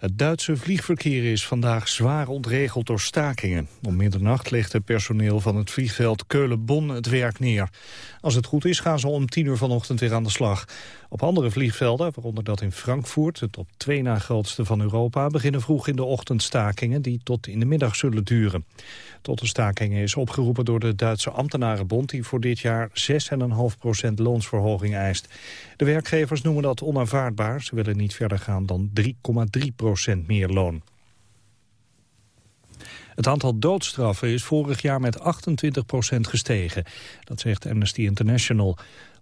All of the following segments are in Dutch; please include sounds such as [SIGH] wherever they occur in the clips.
Het Duitse vliegverkeer is vandaag zwaar ontregeld door stakingen. Om middernacht legt het personeel van het vliegveld Keulen-Bonn het werk neer. Als het goed is gaan ze om tien uur vanochtend weer aan de slag. Op andere vliegvelden, waaronder dat in Frankfurt, het op twee na grootste van Europa, beginnen vroeg in de ochtend stakingen die tot in de middag zullen duren. Tot de stakingen is opgeroepen door de Duitse ambtenarenbond die voor dit jaar 6,5% loonsverhoging eist. De werkgevers noemen dat onaanvaardbaar. Ze willen niet verder gaan dan 3,3% meer loon. Het aantal doodstraffen is vorig jaar met 28% gestegen. Dat zegt Amnesty International.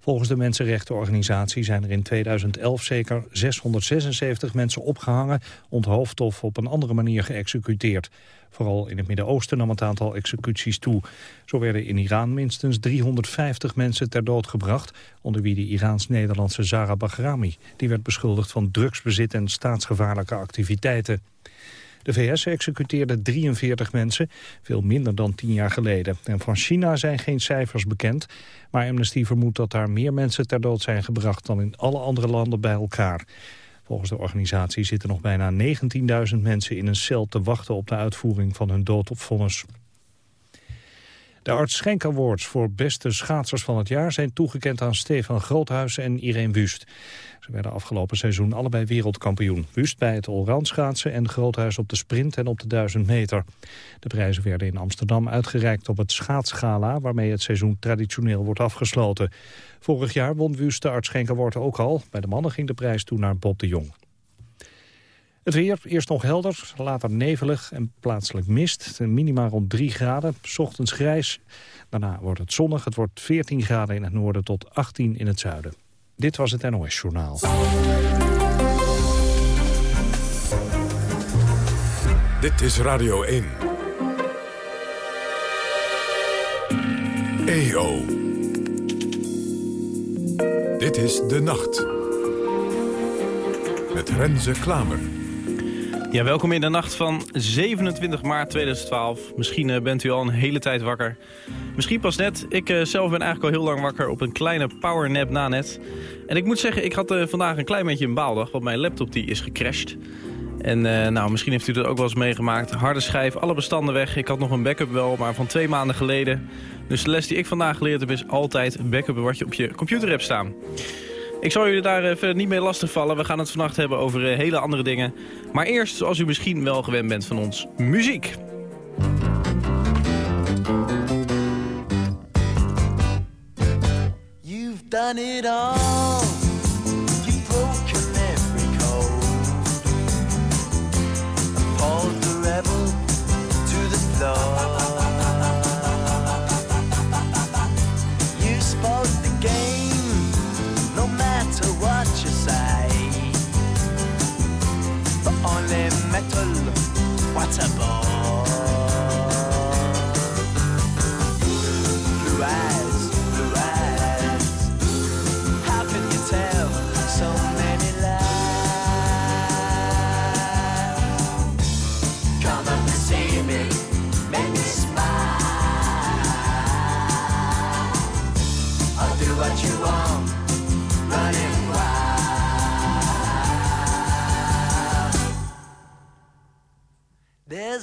Volgens de mensenrechtenorganisatie zijn er in 2011 zeker 676 mensen opgehangen, onthoofd of op een andere manier geëxecuteerd. Vooral in het Midden-Oosten nam het aantal executies toe. Zo werden in Iran minstens 350 mensen ter dood gebracht, onder wie de Iraans-Nederlandse Zara Bahrami. Die werd beschuldigd van drugsbezit en staatsgevaarlijke activiteiten. De VS executeerde 43 mensen, veel minder dan tien jaar geleden. En van China zijn geen cijfers bekend, maar Amnesty vermoedt dat daar meer mensen ter dood zijn gebracht dan in alle andere landen bij elkaar. Volgens de organisatie zitten nog bijna 19.000 mensen in een cel te wachten op de uitvoering van hun dood op vonnis. De Arts Schenk Awards voor beste schaatsers van het jaar zijn toegekend aan Stefan Groothuis en Irene Wust. Ze werden afgelopen seizoen allebei wereldkampioen. Wust bij het allround schaatsen en Groothuis op de sprint en op de 1000 meter. De prijzen werden in Amsterdam uitgereikt op het schaatsgala... waarmee het seizoen traditioneel wordt afgesloten. Vorig jaar won Wust de Arts Schenk ook al. Bij de mannen ging de prijs toen naar Bob de Jong. Het weer, eerst nog helder, later nevelig en plaatselijk mist. Minima rond 3 graden, ochtends grijs. Daarna wordt het zonnig. Het wordt 14 graden in het noorden tot 18 in het zuiden. Dit was het NOS Journaal. Dit is Radio 1. EO. Dit is De Nacht. Met Renze Klamer. Ja, welkom in de nacht van 27 maart 2012. Misschien uh, bent u al een hele tijd wakker. Misschien pas net. Ik uh, zelf ben eigenlijk al heel lang wakker op een kleine powernap na net. En ik moet zeggen, ik had uh, vandaag een klein beetje een baaldag. Want mijn laptop die is gecrashed. En nou, misschien heeft u dat ook wel eens meegemaakt. Harde schijf, alle bestanden weg. Ik had nog een backup wel, maar van twee maanden geleden. Dus de les die ik vandaag geleerd heb is altijd backup wat je op je computer hebt staan. Ik zal jullie daar verder niet mee lastigvallen. We gaan het vannacht hebben over eh, hele andere dingen. Maar eerst, zoals u misschien wel gewend bent van ons, muziek. You've done it all. Metal, what a ball.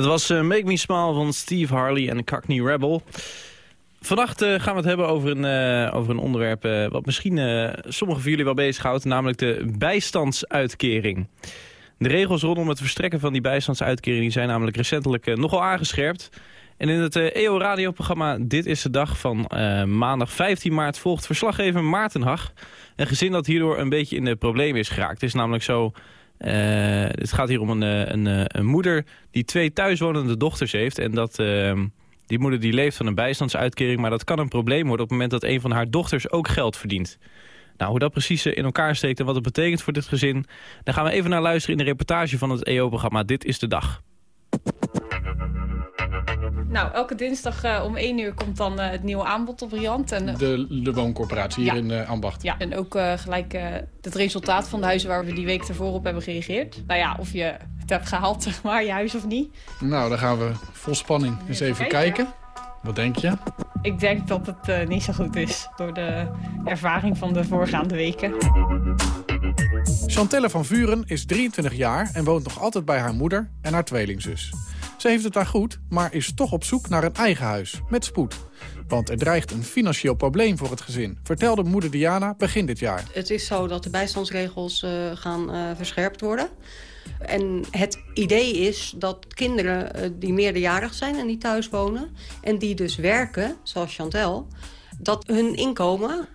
Dat was eh, Make Me Smile van Steve Harley en Cockney Rebel. Vannacht eh, gaan we het hebben over een, eh, over een onderwerp wat misschien sommigen van jullie wel bezighoudt, namelijk de bijstandsuitkering. De regels rondom het verstrekken van die bijstandsuitkering die zijn namelijk recentelijk nogal aangescherpt. En in het EO-radioprogramma Dit is de Dag van maandag 15 maart volgt verslaggever Maarten Hag. Een gezin dat hierdoor een beetje in de problemen is geraakt. Het is namelijk zo, eh, het gaat hier om een, eh, eh, een moeder die twee thuiswonende dochters heeft. En dat, eh, die moeder die leeft van een bijstandsuitkering, maar dat kan een probleem worden op het moment dat een van haar dochters ook geld verdient. Nou, hoe dat precies in elkaar steekt en wat het betekent voor dit gezin... daar gaan we even naar luisteren in de reportage van het EO-programma Dit is de Dag. Nou, elke dinsdag eh, om 1 uur komt dan eh, het nieuwe aanbod op Riant. En, eh, De, de wooncorporatie hier Ja. in Ambacht. ja, en ook gelijk het resultaat van de huizen waar we die week ervoor op hebben gereageerd. Nou ja, of je het hebt gehaald, [LAUGHS] zeg maar, je huis of niet. Nou, dan gaan we vol spanning eens even kijken. Wat denk je? Ik denk dat het niet zo goed is door de ervaring van de voorgaande weken. Chantelle van Vuren is 23 jaar en woont nog altijd bij haar moeder en haar tweelingzus. Ze heeft het daar goed, maar is toch op zoek naar een eigen huis, met spoed. Want er dreigt een financieel probleem voor het gezin, vertelde moeder Diana begin dit jaar. Het is zo dat de bijstandsregels eh, gaan eh, verscherpt worden. En het idee is dat kinderen eh, die meerderjarig zijn en die thuis wonen... en die dus werken, zoals Chantel, dat hun inkomen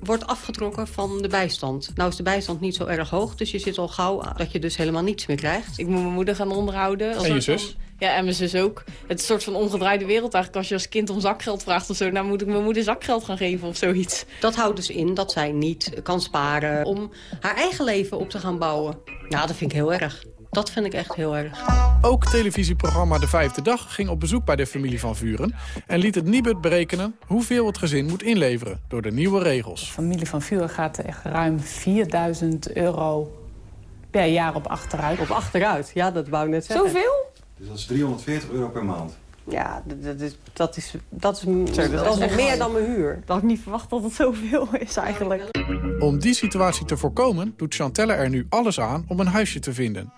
wordt afgetrokken van de bijstand. Nou is de bijstand niet zo erg hoog, dus je zit al gauw aan dat je dus helemaal niets meer krijgt. Ik moet mijn moeder gaan onderhouden. Als En je zus? Ja, en mijn zus ook. Het is een soort van omgedraaide wereld eigenlijk. Als je als kind om zakgeld vraagt of zo... nou moet ik mijn moeder zakgeld gaan geven of zoiets. Dat houdt dus in dat zij niet kan sparen om haar eigen leven op te gaan bouwen. Nou, dat vind ik heel erg. Dat vind ik echt heel erg. Ook televisieprogramma De Vijfde Dag ging op bezoek bij de familie van Vuren... en liet het Nibud berekenen hoeveel het gezin moet inleveren door de nieuwe regels. familie van Vuren gaat er echt ruim 4000 euro per jaar op achteruit. Op achteruit, ja, dat wou ik net zeggen. Zoveel? Dus dat is 340 euro per maand. Ja, dat is, dat is, dat is, dat dat is is echt meer wel- dan mijn huur. Dat had ik niet verwacht dat het zoveel is eigenlijk. Om die situatie te voorkomen doet Chantelle er nu alles aan om een huisje te vinden.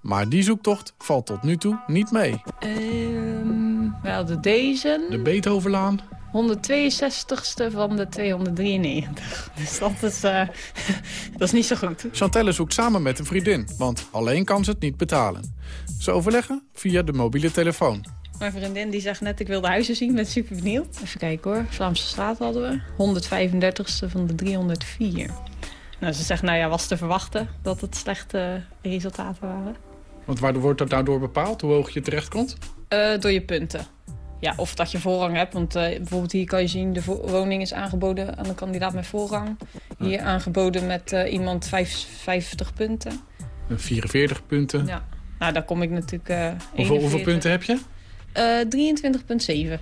Maar die zoektocht valt tot nu toe niet mee. Ehm we hadden deze. De Beethovenlaan, 162ste van de 293. [LAUGHS] Dus dat is, eh, [LAUGHS] dat is niet zo goed. Chantelle zoekt samen met een vriendin, want alleen kan ze het niet betalen. Ze overleggen via de mobiele telefoon. Mijn vriendin die zegt net, ik wil de huizen zien, ben super benieuwd. Even kijken hoor, Vlaamse straat hadden we. 135ste van de 304. Nou, ze zegt, nou ja, was te verwachten dat het slechte resultaten waren. Want waar wordt dat nou door bepaald, hoe hoog je terechtkomt? Eh, door je punten. Ja, of dat je voorrang hebt. Want eh, bijvoorbeeld hier kan je zien, de woning is aangeboden aan een kandidaat met voorrang. Hier aangeboden met eh, iemand vijf- 50 punten. 44 punten. Ja. Nou, daar kom ik natuurlijk... eh Hoeveel, hoeveel 41. punten heb je? Eh, 23,7.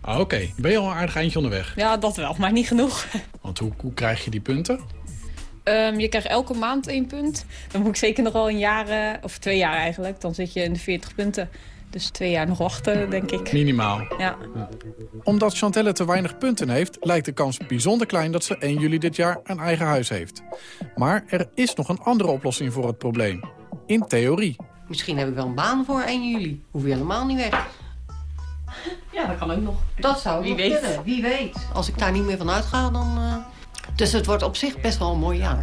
Ah, Oké, ben je al een aardig eindje onderweg. Ja, dat wel, maar niet genoeg. [LAUGHS] Want hoe, hoe krijg je die punten? Ehm, je krijgt elke maand één punt. Dan moet ik zeker nog wel een jaar, of twee jaar eigenlijk. Dan zit je in de 40 punten. Dus twee jaar nog wachten, denk ik. Minimaal. Ja. Omdat Chantelle te weinig punten heeft... lijkt de kans bijzonder klein dat ze 1 juli dit jaar een eigen huis heeft. Maar er is nog een andere oplossing voor het probleem. In theorie. Misschien heb ik wel een baan voor 1 juli. Hoef je helemaal niet weg. Ja, dat kan ook nog. Dat zou Wie nog weet. kunnen. Wie weet. Als ik daar niet meer van uitga, dan... eh, Dus het wordt op zich best wel een mooi jaar.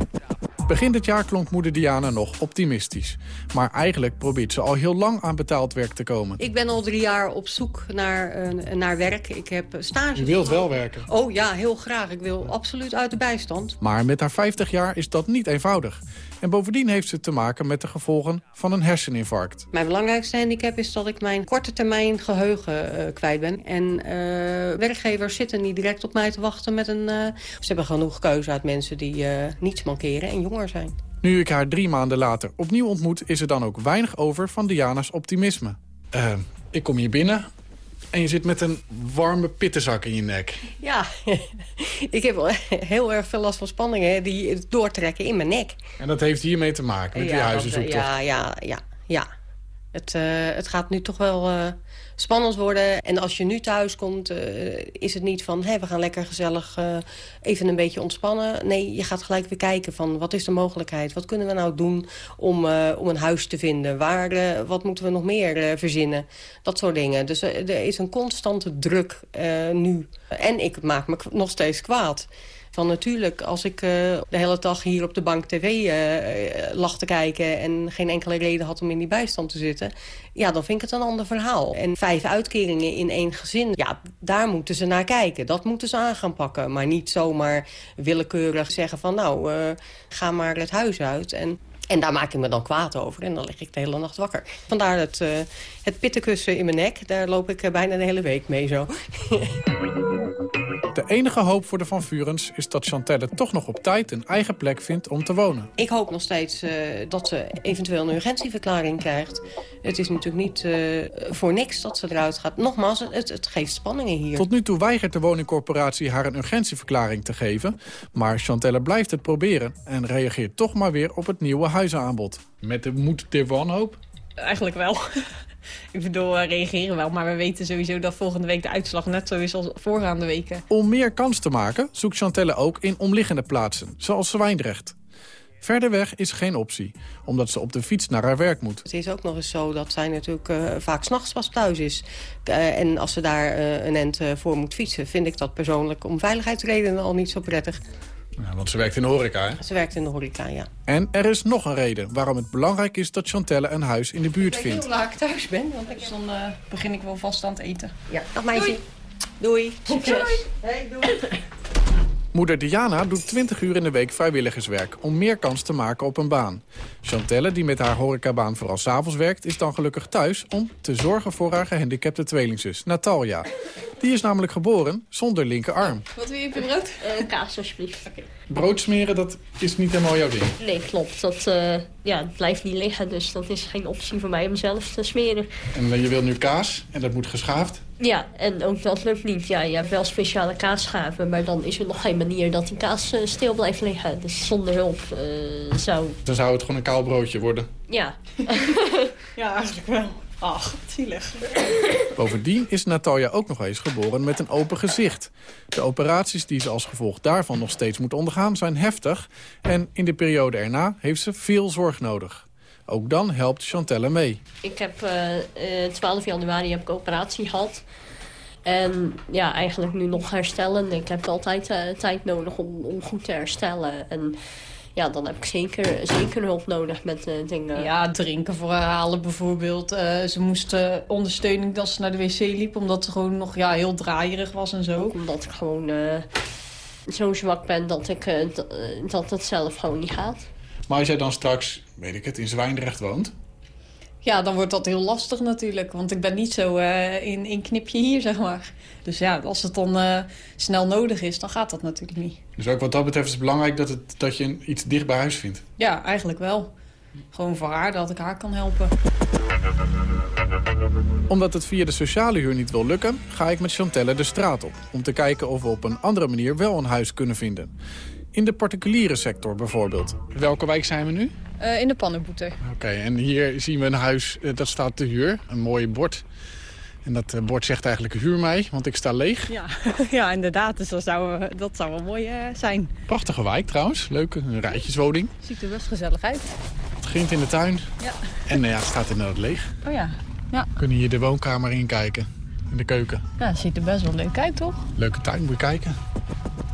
Begin dit jaar klonk moeder Diana nog optimistisch. Maar eigenlijk probeert ze al heel lang aan betaald werk te komen. Ik ben al drie jaar op zoek naar, eh, naar werk. Ik heb stage. Je wilt wel werken. Oh ja, heel graag. Ik wil absoluut uit de bijstand. Maar met haar 50 jaar is dat niet eenvoudig. En bovendien heeft ze te maken met de gevolgen van een herseninfarct. Mijn belangrijkste handicap is dat ik mijn korte termijn geheugen eh, kwijt ben. En eh, werkgevers zitten niet direct op mij te wachten met een... eh, ze hebben genoeg keuze uit mensen die niets mankeren en jonger zijn. Nu ik haar drie maanden later opnieuw ontmoet... is er dan ook weinig over van Diana's optimisme. Ik kom hier binnen en je zit met een warme pittenzak in je nek. Ja, [LAUGHS] ik heb wel heel erg veel last van spanningen die doortrekken in mijn nek. En dat heeft hiermee te maken, met die huizenzoektocht. Ja, ja, ja, ja. Het, eh, het gaat nu toch wel eh, spannend worden. En als je nu thuis komt, eh, is het niet van... Hey, we gaan lekker gezellig even een beetje ontspannen. Nee, je gaat gelijk weer kijken van wat is de mogelijkheid? Wat kunnen we nou doen om, om een huis te vinden? Waar, wat moeten we nog meer verzinnen? Dat soort dingen. Dus er is een constante druk nu. En ik maak me nog steeds kwaad. Van natuurlijk, als ik eh, de hele dag hier op de bank tv eh, lag te kijken... en geen enkele reden had om in die bijstand te zitten... ja, dan vind ik het een ander verhaal. En vijf uitkeringen in één gezin, ja, daar moeten ze naar kijken. Dat moeten ze aan gaan pakken. Maar niet zomaar willekeurig zeggen van... nou, eh, ga maar het huis uit. En, en daar maak ik me dan kwaad over. En dan lig ik de hele nacht wakker. Vandaar het, eh, het pittenkussen in mijn nek. Daar loop ik eh, bijna de hele week mee zo. De enige hoop voor de Van Vurens is dat Chantelle toch nog op tijd een eigen plek vindt om te wonen. Ik hoop nog steeds eh, dat ze eventueel een urgentieverklaring krijgt. Het is natuurlijk niet voor niks dat ze eruit gaat. Nogmaals, het, het geeft spanningen hier. Tot nu toe weigert de woningcorporatie haar een urgentieverklaring te geven. Maar Chantelle blijft het proberen en reageert toch maar weer op het nieuwe huizenaanbod. Met de moed der wanhoop? Eigenlijk wel. [LAUGHS] ik bedoel, we reageren wel. Maar we weten sowieso dat volgende week de uitslag net zo is als voorgaande weken. Om meer kans te maken zoekt Chantelle ook in omliggende plaatsen, zoals Zwijndrecht. Verder weg is geen optie, omdat ze op de fiets naar haar werk moet. Het is ook nog eens zo dat zij natuurlijk eh, vaak s'nachts pas thuis is. Eh, en als ze daar eh, een end eh, voor moet fietsen... vind ik dat persoonlijk om veiligheidsredenen al niet zo prettig. Ja, want ze werkt in de horeca, hè? Ze werkt in de horeca, ja. En er is nog een reden waarom het belangrijk is dat Chantelle een huis in de buurt vindt. laat ik thuis ben. Want ik... Dan eh, begin ik wel vast aan het eten. Ja, dag meisje. Doei. Succes. Hey, doei. Moeder Diana doet 20 uur in de week vrijwilligerswerk... om meer kans te maken op een baan. Chantelle, die met haar horecabaan vooral s'avonds werkt... is dan gelukkig thuis om te zorgen voor haar gehandicapte tweelingzus, Natalia. Die is namelijk geboren zonder linkerarm. Wat wil je op je brood? Kaas, alsjeblieft. Brood smeren, dat is niet helemaal jouw ding. Nee, klopt. Dat eh, ja, het blijft niet liggen, dus dat is geen optie voor mij om zelf te smeren. En eh, je wil nu kaas en dat moet geschaafd. Ja, en ook dat lukt niet. Ja, je hebt wel speciale kaasschaven, maar dan is er nog geen manier dat die kaas eh, stil blijft liggen. Dus zonder hulp eh, zou... Dan zou het gewoon een kaal broodje worden. Ja. [LAUGHS] Ja, eigenlijk wel. Ach, zielig. Bovendien is Natalia ook nog eens geboren met een open gezicht. De operaties die ze als gevolg daarvan nog steeds moet ondergaan zijn heftig... en in de periode erna heeft ze veel zorg nodig. Ook dan helpt Chantelle mee. Ik heb eh, eh, 12 januari heb ik operatie gehad. En ja, eigenlijk nu nog herstellen. Ik heb altijd eh, tijd nodig om, om goed te herstellen. En ja, dan heb ik zeker, zeker hulp nodig met eh, dingen. Ja, drinken voor herhalen bijvoorbeeld. Eh, ze moest eh, ondersteuning als ze naar de wc liep. Omdat ze gewoon nog ja, heel draaierig was en zo. Ook omdat ik gewoon eh, zo zwak ben dat, ik, eh, eh, dat het zelf gewoon niet gaat. Maar als jij dan straks, weet ik het, in Zwijndrecht woont... Ja, dan wordt dat heel lastig natuurlijk. Want ik ben niet zo eh, in in knipje hier, zeg maar. Dus ja, als het dan eh, snel nodig is, dan gaat dat natuurlijk niet. Dus ook wat dat betreft is het belangrijk dat, het, dat je een- iets dicht bij huis vindt. Ja, eigenlijk wel. Gewoon voor haar, dat ik haar kan helpen. Omdat het via de sociale huur niet wil lukken... ga ik met Chantelle de straat op... om te kijken of we op een andere manier wel een huis kunnen vinden. In de particuliere sector bijvoorbeeld. Welke wijk zijn we nu? Eh, in de pannenboeter. Oké, en hier zien we een huis, eh, dat staat te huur. Een mooi bord. En dat eh, bord zegt eigenlijk huur mij, want ik sta leeg. Ja, [LAUGHS] ja inderdaad. Dus dat zou, dat zou wel mooi zijn. Prachtige wijk trouwens. Leuke, een rijtjeswoning. Ziet er best gezellig uit. Het begint in de tuin. Ja. En eh, ja, het staat inderdaad leeg. Oh ja. Ja, We kunnen hier de woonkamer in kijken. In de keuken. ja het ziet er best wel leuk uit, toch? Leuke tuin, moet je kijken.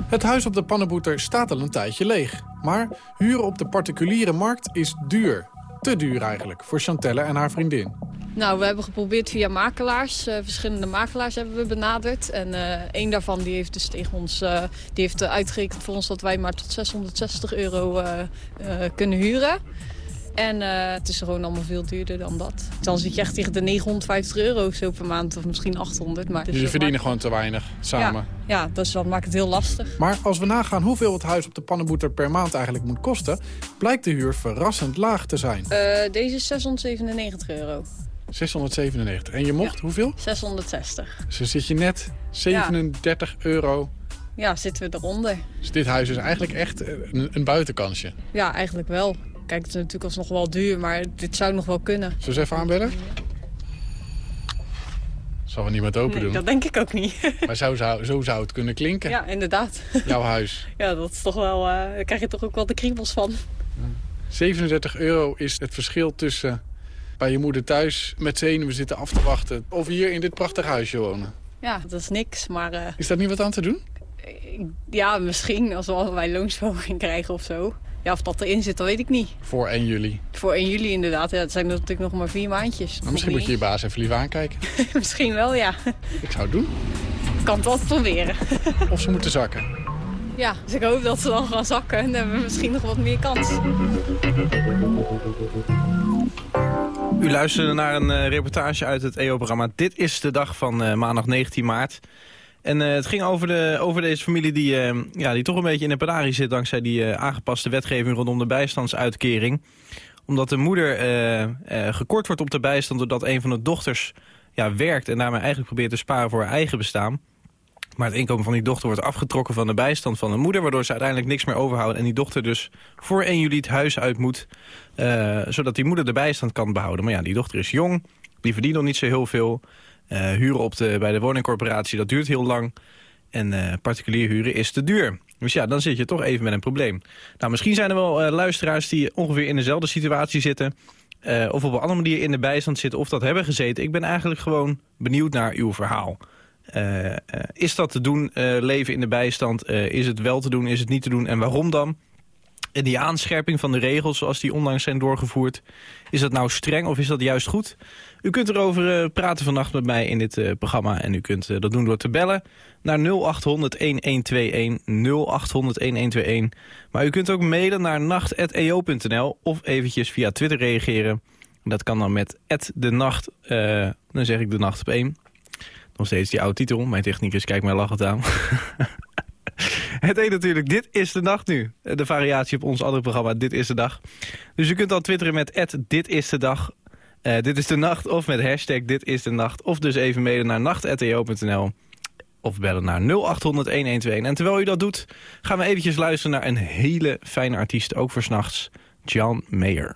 Het huis op de Pannenboeter staat al een tijdje leeg. Maar huren op de particuliere markt is duur. Te duur eigenlijk, voor Chantelle en haar vriendin. Nou, we hebben geprobeerd via makelaars. eh, verschillende makelaars hebben we benaderd. En eh één daarvan die heeft dus tegen ons eh, die heeft uitgerekend voor ons dat wij maar tot 660 euro kunnen huren. En eh, het is gewoon allemaal veel duurder dan dat. Dan zit je echt tegen de 950 euro of zo per maand. Of misschien 800. Maar dus dat verdienen gewoon te weinig samen. maakt- Ja, dus dat maakt het heel lastig. Maar als we nagaan hoeveel het huis op de Pannenboeter per maand eigenlijk moet kosten... blijkt de huur verrassend laag te zijn. Eh, deze is 697 euro. 697. En je mocht hoeveel? 660. Dus dan zit je net 37 euro. Ja, zitten we eronder. Dus dit huis is eigenlijk echt eh, een, een buitenkansje. Ja, eigenlijk wel. Kijk, het is natuurlijk alsnog wel duur, maar dit zou nog wel kunnen. Zullen we eens even aanbellen? Zal we niemand open Nee, doen. dat denk ik ook niet. [LAUGHS] Maar zo zou, zo zou het kunnen klinken, ja, inderdaad. [LAUGHS] jouw huis. Ja, dat is toch wel... eh, daar krijg je toch ook wel de kriebels van. 37 euro is het verschil tussen bij je moeder thuis met zenuwen zitten af te wachten... of hier in dit prachtige huisje wonen. Ja, dat is niks, maar... eh, Is daar niet wat aan te doen? ja, misschien als we allerlei loonsverhoging krijgen of zo. Ja, of dat erin zit, dat weet ik niet. Voor 1 juli. Voor 1 juli inderdaad. Ja, het zijn natuurlijk nog maar vier maandjes. Maar misschien moet je je baas even lief aankijken. [LAUGHS] misschien wel, ja. Ik zou het doen. Ik kan het altijd proberen. [LAUGHS] Of ze moeten zakken. Ja, dus ik hoop dat ze dan gaan zakken. En dan hebben we misschien nog wat meer kans. U luisterde naar een eh, reportage uit het EO-programma Dit is de dag van eh, maandag 19 maart. En eh, het ging over, de, over deze familie die, eh, ja, die toch een beetje in de penarie zit... dankzij die eh, aangepaste wetgeving rondom de bijstandsuitkering. Omdat de moeder gekort wordt op de bijstand... doordat een van de dochters ja, werkt en daarmee eigenlijk probeert te sparen voor haar eigen bestaan. Maar het inkomen van die dochter wordt afgetrokken van de bijstand van de moeder... waardoor ze uiteindelijk niks meer overhoudt. En die dochter dus voor 1 juli het huis uit moet... zodat die moeder de bijstand kan behouden. Maar ja, die dochter is jong, die verdient nog niet zo heel veel. Eh, huren op de, bij de woningcorporatie, dat duurt heel lang. En eh, particulier huren is te duur. Dus ja, dan zit je toch even met een probleem. Nou, misschien zijn er wel eh, luisteraars die ongeveer in dezelfde situatie zitten... of op een andere manier in de bijstand zitten of dat hebben gezeten. Ik ben eigenlijk gewoon benieuwd naar uw verhaal. Is dat te doen, leven in de bijstand? Is het wel te doen, is het niet te doen en waarom dan? En die aanscherping van de regels zoals die onlangs zijn doorgevoerd... is dat nou streng of is dat juist goed? U kunt erover eh, praten vannacht met mij in dit eh, programma. En u kunt eh, dat doen door te bellen naar 0800-1121. 0800-1121. Maar u kunt ook mailen naar nacht.eo.nl of eventjes via Twitter reageren. Dat kan dan met de nacht. dan zeg ik de nacht op één. Nog steeds die oude titel. Mijn technicus kijkt mij lachend aan. [LAUGHS] [LAUGHS] Het heet natuurlijk Dit is de Nacht nu. De variatie op ons andere programma Dit is de Dag. Dus u kunt dan twitteren met Dit is de Dag. Eh, dit is de Nacht of met hashtag Dit is de Nacht. Of dus even mailen naar nacht.eo.nl. Of bellen naar 0800-1121. En terwijl u dat doet, gaan we eventjes luisteren naar een hele fijne artiest. Ook voor s'nachts, John Mayer.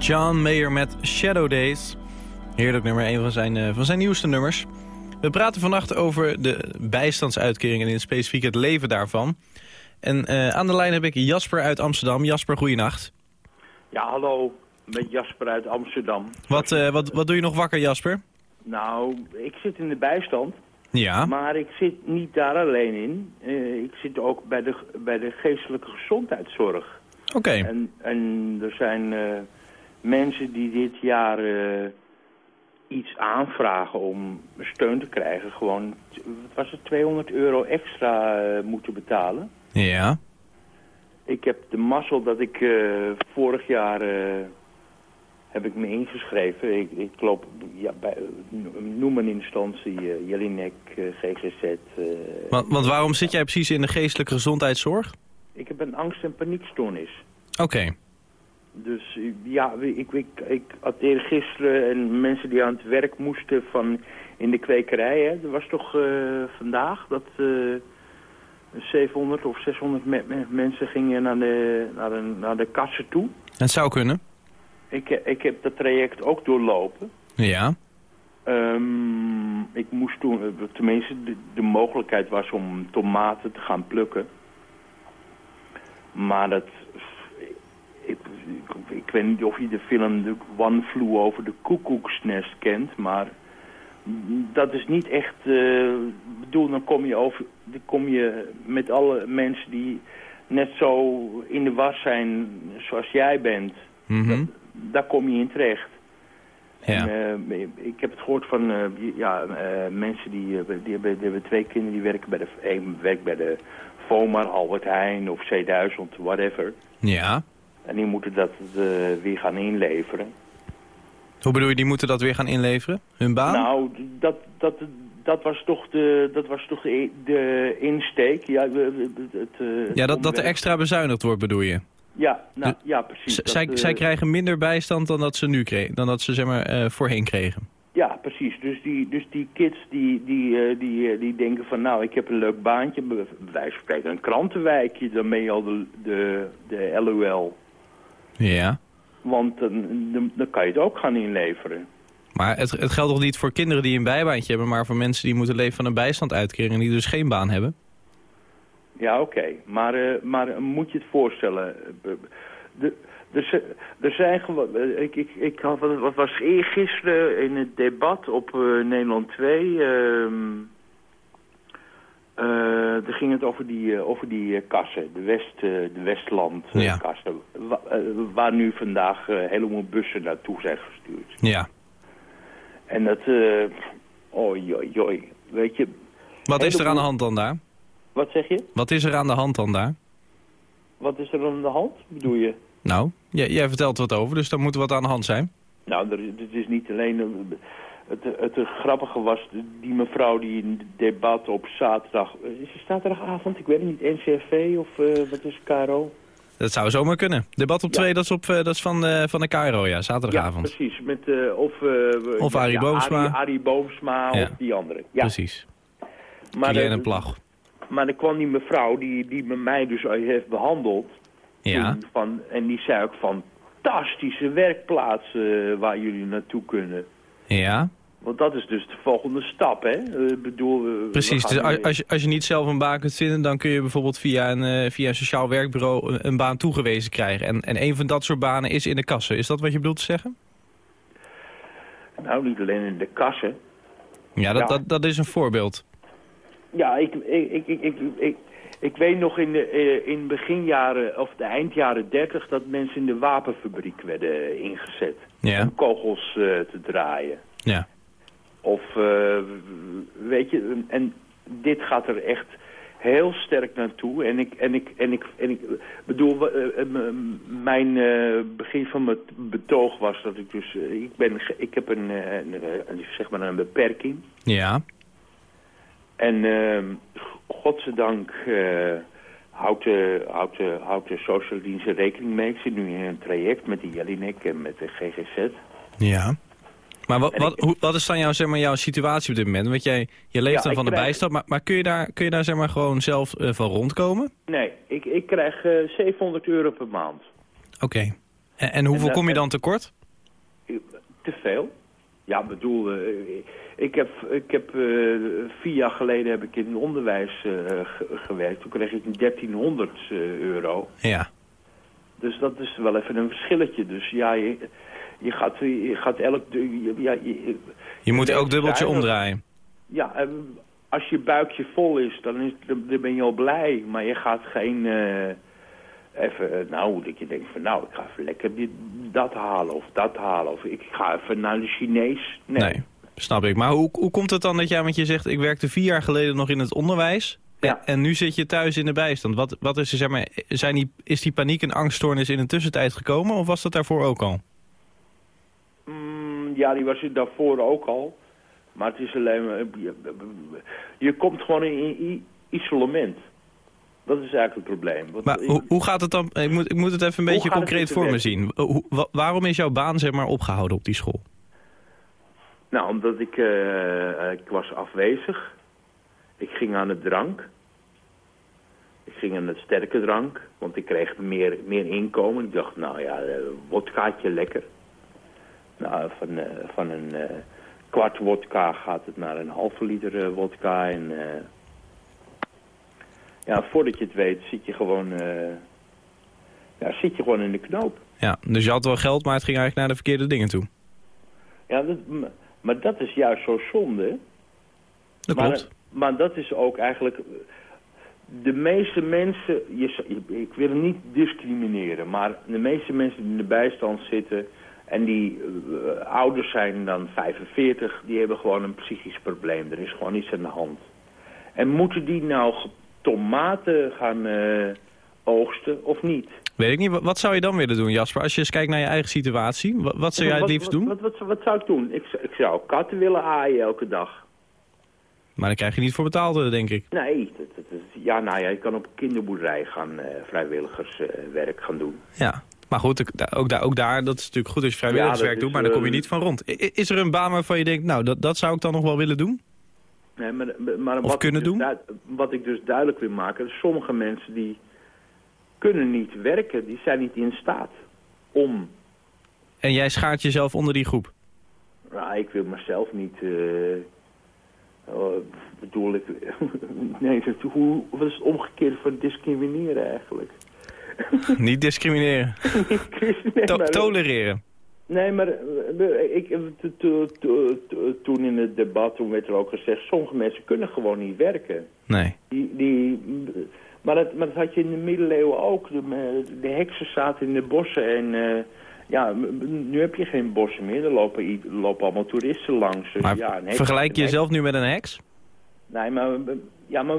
John Mayer met Shadow Days. Heerlijk nummer, een van zijn, eh, van zijn nieuwste nummers. We praten vannacht over de bijstandsuitkering en in het specifiek het leven daarvan. En eh, aan de lijn heb ik Jasper uit Amsterdam. Jasper, goeienacht. Ja, hallo, met Jasper uit Amsterdam. Wat, eh, wat, wat doe je nog wakker, Jasper? Nou, ik zit in de bijstand, Ja. maar ik zit niet daar alleen in. Ik zit ook bij de, bij de geestelijke gezondheidszorg. Oké. En, en er zijn mensen die dit jaar eh, iets aanvragen om steun te krijgen. Gewoon, wat was het, 200 euro extra eh, moeten betalen. Ja. Ik heb de mazzel dat ik eh, vorig jaar heb ik me ingeschreven. Ik, ik loop, ja, bij, noem een instantie, eh, Jelinek, GGZ. Want, want waarom zit jij precies in de geestelijke gezondheidszorg? ik heb een angst- en paniekstoornis. Oké. Dus eh, ja, ik, ik, ik had eerder gisteren en mensen die aan het werk moesten van in de kwekerij. Hè, er was toch eh, vandaag dat eh 700 of 600 me- me- mensen gingen naar de, naar, de, naar de kassen toe. Het zou kunnen. Ik, ik heb dat traject ook doorlopen. Ja. Ehm, ik moest toen, eh, tenminste de, de mogelijkheid was om tomaten te gaan plukken. Maar dat, ik, weet niet of je de film The One Flew Over the Cuckoo's Nest kent, maar dat is niet echt, eh bedoel, dan kom je, over, dan kom je met alle mensen die net zo in de was zijn zoals jij bent, Mhm. daar kom je in terecht. Ja. En, eh, ik heb het gehoord van eh, ja, mensen die, die, hebben, die hebben twee kinderen die werken bij de, een werkt bij de FOMAR, Albert Heijn of C1000, whatever. Ja. En die moeten dat eh, weer gaan inleveren. Hoe bedoel je, die moeten dat weer gaan inleveren? Hun baan? Nou, dat, dat, dat was toch de, dat was toch de, de insteek. Ja, we- het, eh, het ja, dat, dat er extra bezuinigd wordt, bedoel je? Ja, nou, ja precies. Dat, zij, eh, zij krijgen minder bijstand dan dat ze nu kregen, dan dat ze zeg maar voorheen kregen. Ja, precies. Dus die, dus die kids die, die, die, die denken van nou, ik heb een leuk baantje, van spreken een krantenwijkje, dan ben je al de, de, de LOL. Ja. Want dan, dan, dan kan je het ook gaan inleveren. Maar het, het geldt toch niet voor kinderen die een bijbaantje hebben, maar voor mensen die moeten leven van een bijstandsuitkering en die dus geen baan hebben? Ja, oké. Maar, eh, maar moet je het voorstellen, eh, de, Er, z- er zijn gewoon... eh, Ik, ik, ik had, wat was eergisteren in het debat op eh, Nederland 2... ehm eh, daar ging het over die, eh, over die eh, kassen, de, West, de Westland eh, Ja. Wa- waar nu vandaag eh, helemaal bussen naartoe zijn gestuurd. Ja. En dat... oi, oi, oi. Weet je... Wat is er aan de hand dan daar? Wat zeg je? Wat is er aan de hand dan daar? Wat is er aan de hand, bedoel je? Nou, jij, jij vertelt wat over, dus dan moet er wat aan de hand zijn. Nou, er, het is niet alleen... eh, Het, het, grappige was, die mevrouw die in het debat op zaterdag... Is het zaterdagavond? Ik weet het niet. NCRV of eh, wat is KRO? Dat zou zomaar kunnen. Debat op 2, dat is, op, eh, dat is van, eh, van de KRO, ja, zaterdagavond. Ja, precies. Met, eh, of eh, Of Arie Boomsma. Arie, Arie Boomsma Ja. of die andere. Ja. Precies. Maar, eh, Plag. Maar er kwam die mevrouw die, die met mij dus heeft behandeld. Ja. toen Van, en die zei ook fantastische werkplaatsen eh, waar jullie naartoe kunnen. Ja, Want dat is dus de volgende stap, hè? Eh, bedoel, we- precies. Dus als, als, je, als je niet zelf een baan kunt vinden, dan kun je bijvoorbeeld via een, eh, via een sociaal werkbureau een, een baan toegewezen krijgen. En, en een van dat soort banen is in de kassen. Is dat wat je bedoelt te zeggen? Nou, niet alleen in de kassen. Ja, dat, Ja. Dat, dat is een voorbeeld. Ja, ik, ik, ik, ik, ik, ik, weet nog in de eh, in beginjaren, of de eindjaren 30, dat mensen in de wapenfabriek werden ingezet. Ja. Om kogels te draaien. Ja. Of, eh, weet je, en dit gaat er echt heel sterk naartoe. En ik, en ik, en ik, en ik bedoel, eh, eh, mijn begin van mijn betoog was dat ik dus, ik, ben, ik heb een, een, een, zeg maar een beperking. Ja. En ehm, godzijdank houdt, de, houdt, de, houdt de social dienst rekening mee. Ik zit nu in een traject met de Jelinek en met de GGZ. Ja. Maar wat, wat, hoe, wat is dan jouw, zeg maar, jouw situatie op dit moment? Want jij je leeft Ja, dan van de krijg- bijstand, maar, maar kun je daar, kun je daar zeg maar, gewoon zelf eh, van rondkomen? Nee, ik, ik krijg eh 700 euro per maand. Oké. En, en hoeveel dat- kom je dan tekort? Te veel? Ja, ik bedoel, eh, ik heb, ik heb eh, vier jaar geleden heb ik in het onderwijs eh, ge- gewerkt. Toen kreeg ik 1300 eh, euro. Ja. Dus dat is wel even een verschilletje. Dus ja, je, je, gaat, je gaat elk... je- Ja, je, Je moet elk dubbeltje omdraaien. Ja, eh, als je buikje vol is, dan, is, dan ben je al blij. Maar je gaat geen... eh, even, eh, nou, dat je denkt van... Nou, ik ga even lekker dit, dat halen of dat halen. Of ik ga even naar de Chinees. Nee. Nee, snap ik. Maar hoe, hoe komt het dan dat jij, want je zegt... ik werkte vier jaar geleden nog in het onderwijs... En, en nu zit je thuis in de bijstand. Wat, wat is, er, zeg maar, zijn die, is die paniek en angststoornis in de tussentijd gekomen... of was dat daarvoor ook al? Ja, die was er daarvoor ook al. Maar het is alleen maar... Je, je komt gewoon in isolement. Dat is eigenlijk het probleem. Want Maar hoe, hoe gaat het dan... Ik moet, ik moet het even een beetje concreet voor me zien. Hoe, wa- waarom is jouw baan zeg maar, opgehouden op die school? Nou, omdat ik, eh, ik was afwezig. Ik ging aan het drank. Ik ging aan het sterke drank, want ik kreeg meer, meer inkomen. Ik dacht, nou ja, eh, wodkaatje lekker. Nou, van, eh, van een eh, kwart wodka gaat het naar een halve liter eh, wodka. En ja, voordat je het weet zit je gewoon, ja, zit je gewoon in de knoop. Ja, dus je had wel geld, maar het ging eigenlijk naar de verkeerde dingen toe. Ja, dat, maar dat is juist zo zonde. Dat maar, klopt. Maar dat is ook eigenlijk... De meeste mensen... Je, ik wil niet discrimineren, maar de meeste mensen die in de bijstand zitten... en die eh, ouder zijn dan 45, die hebben gewoon een psychisch probleem. Er is gewoon iets aan de hand. En moeten die nou tomaten gaan eh, oogsten of niet? Weet ik niet, wat, zou je dan willen doen, Jasper? Als je eens kijkt naar je eigen situatie, wat, wat zou jij het liefst doen? Wat, wat, wat, zou ik doen? Ik, ik zou katten willen aaien elke dag. Maar daar krijg je niet voor betaald, eh, denk ik. Nee, dat, dat ja, nou ja, je kan op een kinderboerderij gaan vrijwilligerswerk gaan doen. Ja. Maar goed, ook daar, ook daar, dat is natuurlijk goed als je vrijwilligerswerk Ja, doet, maar daar kom je eh, niet van rond. Is er een baan waarvan je denkt, nou, dat, dat zou ik dan nog wel willen doen? Nee, maar, maar Of wat, kunnen ik dus doen? wat ik dus duidelijk wil maken, sommige mensen die kunnen niet werken, die zijn niet in staat om. En jij schaart jezelf onder die groep. Nou, ik wil mezelf niet, oh, bedoel ik, [LAUGHS] nee, hoe, wat is het omgekeerde van discrimineren eigenlijk? [LAUGHS] [LAUGHS] Niet discrimineren. To- maar- tolereren. Nee, maar eh, ik, to- to- to- to- toen in het debat toen werd er ook gezegd... sommige mensen kunnen gewoon niet werken. Nee. Die, die, maar, dat, maar dat had je in de middeleeuwen ook. De, de heksen zaten in de bossen en... eh, ja, nu heb je geen bossen meer. Er lopen, lopen allemaal toeristen langs. Dus Maar ja, heks- vergelijk je jezelf nu met een heks? Nee, maar, ja, maar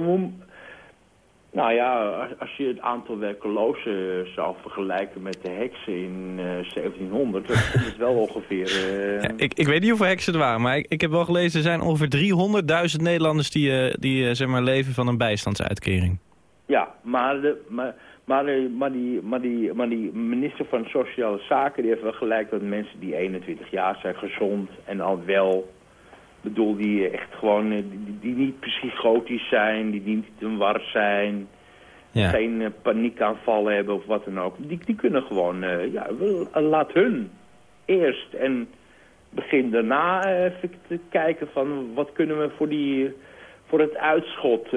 nou ja, als, als je het aantal werkelozen zou vergelijken met de heksen in eh, 1700, dan komt het wel ongeveer... eh, Ik, ik weet niet hoeveel heksen er waren, maar ik, ik heb wel gelezen... er zijn ongeveer 300.000 Nederlanders die, eh, die eh, zeg maar, leven van een bijstandsuitkering. Ja, maar, de, maar, maar, eh, maar, die, maar, die, maar die minister van Sociale Zaken die heeft wel gelijk dat mensen die 21 jaar zijn gezond en al wel... bedoel, die echt gewoon, eh, die, die niet psychotisch zijn, die niet een war zijn... Ja. geen eh, paniekaanvallen hebben of wat dan ook. Die, die kunnen gewoon, eh, ja, wel, laat hun eerst. En begin daarna even te kijken van wat kunnen we voor, die, voor het uitschot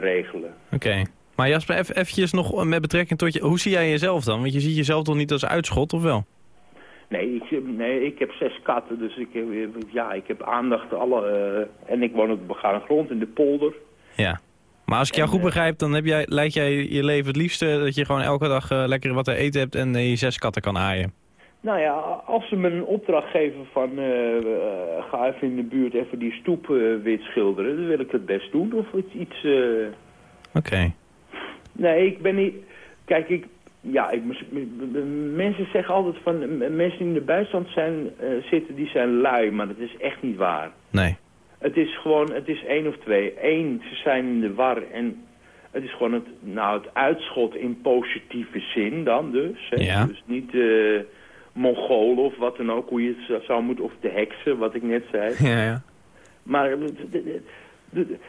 regelen. Oké. Maar Jasper, even eventjes nog met betrekking tot je... Hoe zie jij jezelf dan? Want je ziet jezelf toch niet als uitschot, of wel? Nee, ik, nee, ik heb zes katten, dus ik heb, ja, ik heb aandacht. Alle, eh, en ik woon op de begane grond in de polder. Ja. Maar als ik jou goed begrijp, dan heb jij, leid jij je leven het liefste... dat je gewoon elke dag eh, lekker wat te eten hebt en eh, je zes katten kan aaien. Nou ja, als ze me een opdracht geven van eh, eh, ga even in de buurt even die stoep eh, wit schilderen, dan wil ik het best doen. Of iets, iets eh, Oké. Nee, ik ben niet... Kijk, ik... Ja, ik, mensen zeggen altijd van... Mensen die in de bijstand zijn, eh, zitten, die zijn lui. Maar dat is echt niet waar. Nee. Het is gewoon... Het is één of twee. Eén, ze zijn in de war. En het is gewoon het, nou, het uitschot in positieve zin dan dus. Hè. Ja. Dus niet eh Mongolen of wat dan ook. Hoe je het zou moeten... Of de heksen, wat ik net zei. Ja, ja. Maar eh,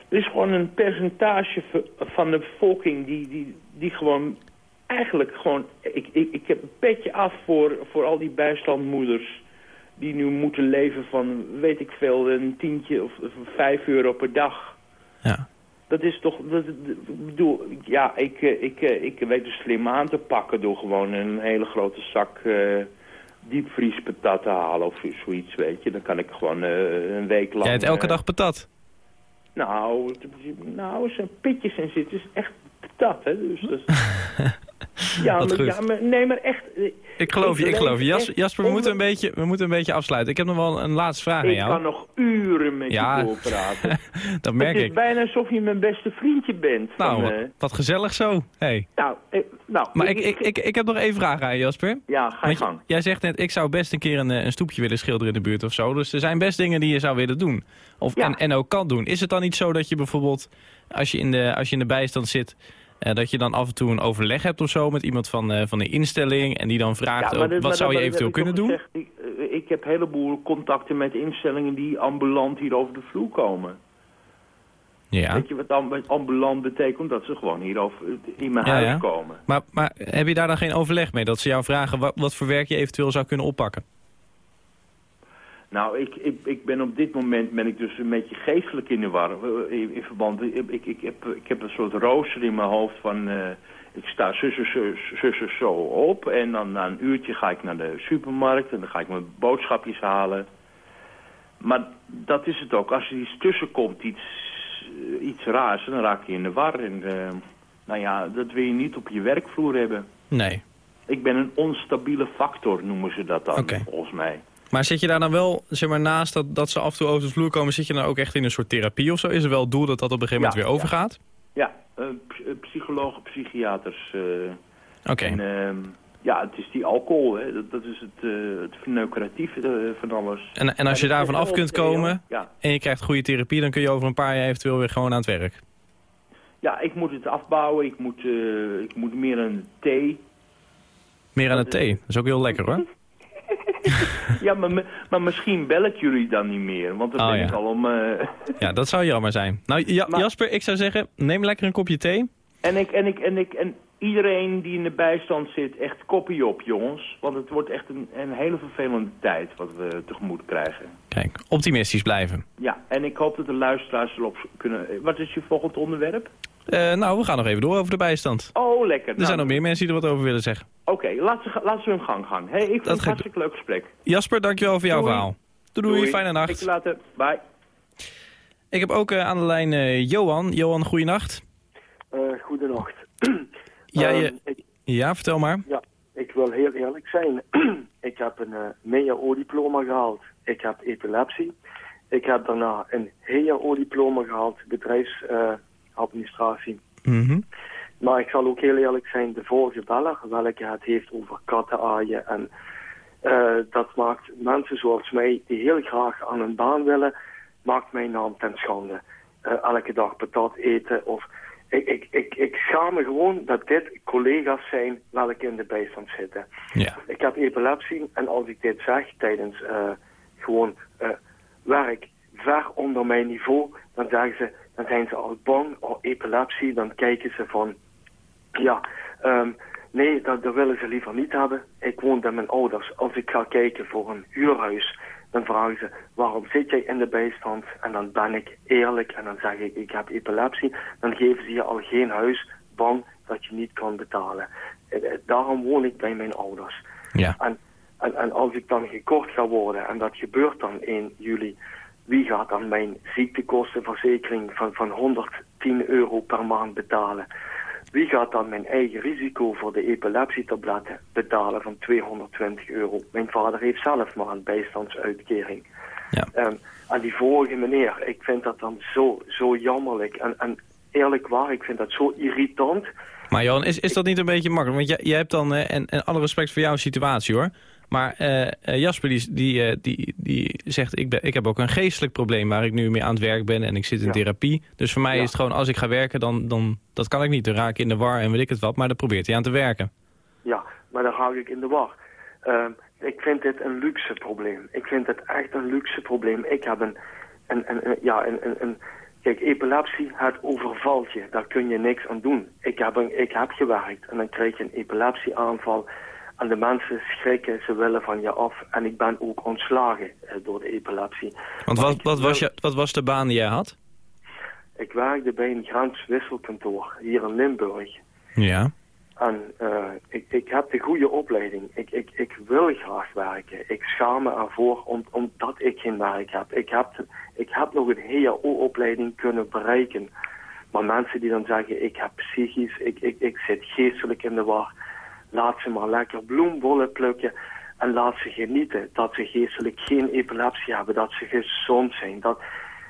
er is gewoon een percentage van de bevolking die, die, die gewoon eigenlijk gewoon... Ik, ik, ik heb een petje af voor, voor al die bijstandmoeders die nu moeten leven van, weet ik veel, een tientje of, of vijf euro per dag. Ja. Dat is toch, dat, ik bedoel, ja, ik, eh, ik, eh, ik weet het slim aan te pakken door gewoon een hele grote zak eh diepvriespatat te halen of zo- zoiets, weet je. Dan kan ik gewoon een week lang... Jij eet elke dag patat. nou, nou, zijn pitjes in zitten. Het is echt patat, hè. Dus, dat- [LAUGHS] ja, Wat maar, goed. ja, maar, nee, maar echt... eh, Ik geloof je, ik geloof je. Jas- Jasper, we onder- moeten, een beetje, we moeten een beetje afsluiten. Ik heb nog wel een laatste vraag aan Ik jou. kan nog uren met Ja. je doorpraten. [LAUGHS] Dat merk het is ik. bijna alsof je mijn beste vriendje bent. Nou, eh, wat, wat gezellig zo. Hey. nou, eh, nou, Maar ik, ik, ik, ik heb nog één vraag aan je, Jasper. Ja, ga je- gang. Jij zegt net, ik zou best een keer een, eh, een stoepje willen schilderen in de buurt of zo. Dus er zijn best dingen die je zou willen doen. Of, en, en ook kan doen. Is het dan niet zo dat je bijvoorbeeld, als je in de, als je in de bijstand zit... eh, dat je dan af en toe een overleg hebt of zo met iemand van, eh, van de instelling... en die dan vraagt, Ja, maar wat maar zou je eventueel kunnen doen? gezegd. Eh, ik heb een heleboel contacten met instellingen die ambulant hier over de vloer komen. Ja. Weet je wat amb- ambulant betekent? Dat ze gewoon hier over, in mijn Ja, huis ja. komen. Maar, maar heb je daar dan geen overleg mee? Dat ze jou vragen wat, wat voor werk je eventueel zou kunnen oppakken? Nou, ik, ik, ik ben op dit moment ben ik dus een beetje geestelijk in de war. eh, In, in verband, ik, ik, ik, heb, ik heb een soort rooster in mijn hoofd van... eh, ik sta zussen zo, zussen zo op en dan na een uurtje ga ik naar de supermarkt... en dan ga ik mijn boodschapjes halen. Maar dat is het ook. Als er iets tussenkomt, iets, eh, iets raars, dan raak je in de war. En, nou ja, dat wil je niet op je werkvloer hebben. Nee. Ik ben een onstabiele factor, noemen ze dat dan, volgens mij. Maar zit je daar dan wel, zeg maar, naast dat, dat ze af en toe over de vloer komen... zit je dan ook echt in een soort therapie of zo? Is er wel het doel dat dat op een gegeven moment Ja, weer overgaat? Ja, eh, p- eh, psychologen, psychiaters. eh, Oké. Ehm, ja, het is die alcohol, hè. Dat, dat is het, het eh, van alles. En, en als je Ja, daarvan af kunt komen Ja. en je krijgt goede therapie... dan kun je over een paar jaar eventueel weer gewoon aan het werk. ja, ik moet het afbouwen. Ik moet, eh, ik moet meer aan de thee. Meer aan de thee. Dat is ook heel lekker hoor. [LAUGHS] [LAUGHS] ja, maar, maar misschien bel ik jullie dan niet meer. Want dan Oh, ben ja. ik al om... eh, [LAUGHS] Ja, dat zou jammer zijn. Nou, Ja- Maar- Jasper, ik zou zeggen, neem lekker een kopje thee. en, ik, en, ik, en, ik, en iedereen die in de bijstand zit, echt koppie op, jongens. Want het wordt echt een, een hele vervelende tijd wat we tegemoet krijgen. Kijk, optimistisch blijven. Ja, en ik hoop dat de luisteraars erop kunnen... Wat is je volgend onderwerp? Eh, nou, we gaan nog even door over de bijstand. Oh, lekker. Er zijn nog meer mensen die er wat over willen zeggen. Oké, laten, ze, laten ze hun gang gaan. Hey, ik vond het gaat- hartstikke leuk gesprek. Jasper, dankjewel voor jouw Doei. verhaal. Doei, doei, fijne nacht. Ik je later. Bye. Ik heb ook eh, aan de lijn eh, Johan. Johan, goeienacht. Eh goedenacht. [CLEARS THROAT] Jij, Ehm, eh, ja, vertel maar. Ja, ik wil heel eerlijk zijn. [CLEARS THROAT] ik heb een eh MEAO-diploma gehaald. Ik heb epilepsie. Ik heb daarna een HEAO-diploma gehaald, bedrijfsadministratie. Mhm. maar ik zal ook heel eerlijk zijn, de vorige beller, welke het heeft over kattenaaien en eh, dat maakt mensen zoals mij, die heel graag aan een baan willen, maakt mijn naam ten schande. Eh, elke dag patat eten of... Ik, ik, ik, ik schaam me gewoon dat dit collega's zijn welke in de bijstand zitten. Ja. Ik heb epilepsie en als ik dit zeg tijdens eh, gewoon werk ver onder mijn niveau, dan zeggen ze, dan zijn ze al bang, oh epilepsie, dan kijken ze van, ja, ehm, nee, dat, dat willen ze liever niet hebben. Ik woon bij mijn ouders. Als ik ga kijken voor een huurhuis, dan vragen ze, waarom zit jij in de bijstand? En dan ben ik eerlijk en dan zeg ik, ik heb epilepsie. Dan geven ze je al geen huis, bang dat je niet kan betalen. Eh, eh, Daarom woon ik bij mijn ouders. Ja. En, en, en als ik dan gekort ga worden, en dat gebeurt dan 1 juli, wie gaat dan mijn ziektekostenverzekering van, van 110 euro per maand betalen? Wie gaat dan mijn eigen risico voor de epilepsietabletten betalen van 220 euro? Mijn vader heeft zelf maar een bijstandsuitkering. Ja. Ehm, en die vorige meneer, ik vind dat dan zo, zo jammerlijk. En, en eerlijk waar, ik vind dat zo irritant. Maar Johan, is, is dat niet een beetje makkelijk? Want jij, jij hebt dan, eh, en, en alle respect voor jouw situatie hoor. Maar eh, Jasper die, die, eh, die, die zegt, ik, ben, ik heb ook een geestelijk probleem waar ik nu mee aan het werk ben en ik zit in Ja. therapie. Dus voor mij is het gewoon, als ik ga werken, dan, dan dat kan ik niet. Dan raak ik in de war en weet ik het wat, maar dan probeert hij aan te werken. Ja, maar dan raak ik in de war. Ehm, ik vind dit een luxe probleem. Ik vind het echt een luxe probleem. Ik heb een, een, een, een- ja, een, een, een, kijk, epilepsie, het overvalt je. Daar kun je niks aan doen. Ik heb, een, ik heb gewerkt en dan krijg je een epilepsieaanval. En de mensen schrikken, ze willen van je af. En ik ben ook ontslagen eh, door de epilepsie. Want wat, wat, was je, wat was de baan die jij had? Ik werkte bij een grenswisselkantoor hier in Limburg. Ja. En eh, ik, ik heb de goede opleiding. Ik, ik, ik wil graag werken. Ik schaam me ervoor om, omdat ik geen werk heb. Ik heb, ik heb nog een HAO-opleiding kunnen bereiken. Maar mensen die dan zeggen, ik heb psychisch, ik, ik, ik zit geestelijk in de war. Laat ze maar lekker bloembollen plukken. En laat ze genieten dat ze geestelijk geen epilepsie hebben. Dat ze gezond zijn. Dat,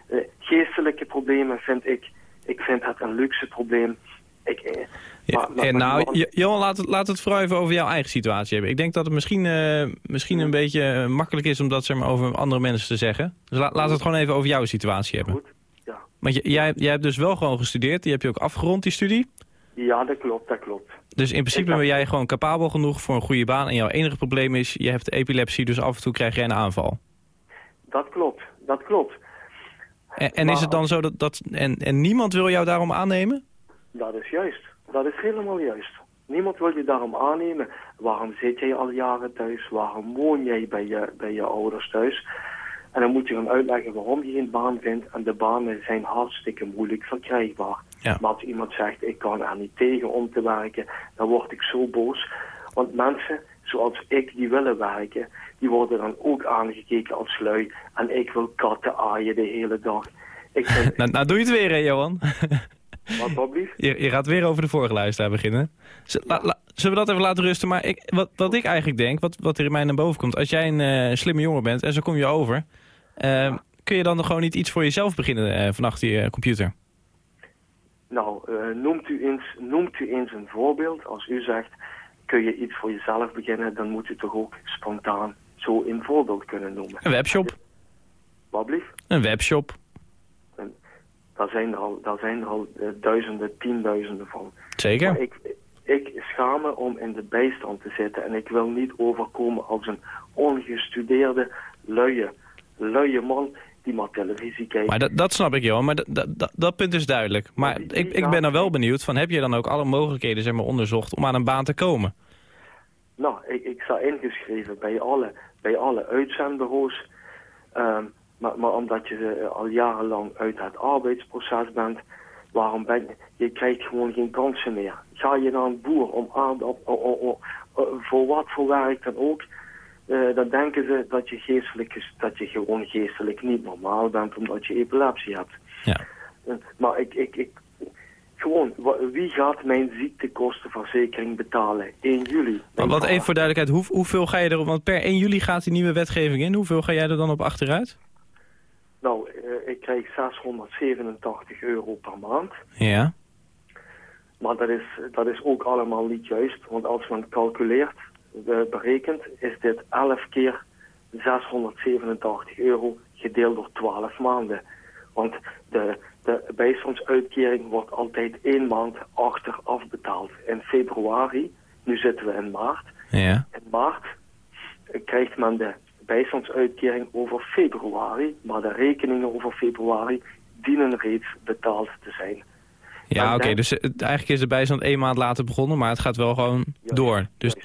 eh, geestelijke problemen vind ik, ik vind het een luxe probleem. Ik, eh, Ja, maar- maar- en maar nou, Johan, laat het, laat het vooral even over jouw eigen situatie hebben. Ik denk dat het misschien, eh, misschien een beetje eh, makkelijk is om dat zeg maar, over andere mensen te zeggen. Dus la- laat het gewoon even over jouw situatie hebben. ja. Want jij, jij hebt dus wel gewoon gestudeerd, die heb je ook afgerond, die studie. Ja, dat klopt, dat klopt. Dus in principe ben jij gewoon capabel genoeg voor een goede baan. En jouw enige probleem is, je hebt epilepsie, dus af en toe krijg jij een aanval. Dat klopt, dat klopt. En, en is het dan zo dat, dat en, en niemand wil jou daarom aannemen? Dat is juist. Dat is helemaal juist. Niemand wil je daarom aannemen. Waarom zit jij al jaren thuis? Waarom woon jij bij je, bij je ouders thuis? En dan moet je gaan uitleggen waarom je geen baan vindt. En de banen zijn hartstikke moeilijk verkrijgbaar. Ja. Maar als iemand zegt, ik kan er niet tegen om te werken, dan word ik zo boos. Want mensen zoals ik die willen werken, die worden dan ook aangekeken als lui. En ik wil katten aaien de hele dag. Ik [LAUGHS] vind, Nou, nou doe je het weer, hè, Johan? wat alsjeblieft? [LAUGHS] Je, je gaat weer over de vorige luisteraar beginnen. La- zullen we dat even laten rusten? Maar ik, wat, wat ik eigenlijk denk, wat, wat er in mij naar boven komt... als jij een eh, slimme jongen bent en zo kom je over... eh, kun je dan nog gewoon niet iets voor jezelf beginnen eh, van achter je computer? Nou, eh, noemt, u eens, noemt u eens een voorbeeld. Als u zegt, kun je iets voor jezelf beginnen, dan moet u toch ook spontaan zo een voorbeeld kunnen noemen. Een webshop. Wat blief? Een webshop. Daar zijn er al, daar zijn er al eh, duizenden, tienduizenden van. Zeker. Maar ik, ik schaam me om in de bijstand te zitten en ik wil niet overkomen als een ongestudeerde, luie, luie man die maar televisie kijkt. Maar dat, dat snap ik, Johan. Maar dat, dat, punt is duidelijk. Maar ik, ik ben dan wel benieuwd van... heb je dan ook alle mogelijkheden zeg maar, onderzocht om aan een baan te komen? Nou, ik, ik sta ingeschreven bij alle, bij alle uitzendbureaus. Ehm, maar, maar omdat je eh, al jarenlang uit het arbeidsproces bent, Waarom ben je... Je krijgt gewoon geen kansen meer. Ga je naar een boer om aardap... o- o- o- o- voor wat voor werk dan ook... eh, dan denken ze dat je, geestelijk, ges- dat je gewoon geestelijk niet normaal bent omdat je epilepsie hebt. Ja. Eh, Maar ik, ik, ik, gewoon, wie gaat mijn ziektekostenverzekering betalen? 1 juli. Maar wat even voor duidelijkheid, hoe, hoeveel ga je er... Want per 1 juli gaat die nieuwe wetgeving in. Hoeveel ga jij er dan op achteruit? Nou, eh, ik krijg 687 euro per maand. Ja. Maar dat is, dat is ook allemaal niet juist. Want als men calculeert, eh, berekent, is dit 11 keer 687 euro gedeeld door 12 maanden. Want de, de bijstandsuitkering wordt altijd één maand achteraf betaald. In februari, nu zitten we in maart, Ja. in maart eh, krijgt men de bijstandsuitkering over februari, maar de rekeningen over februari dienen reeds betaald te zijn. Ja, En oké. dus eigenlijk is de bijstand één maand later begonnen, maar het gaat wel gewoon door. Dus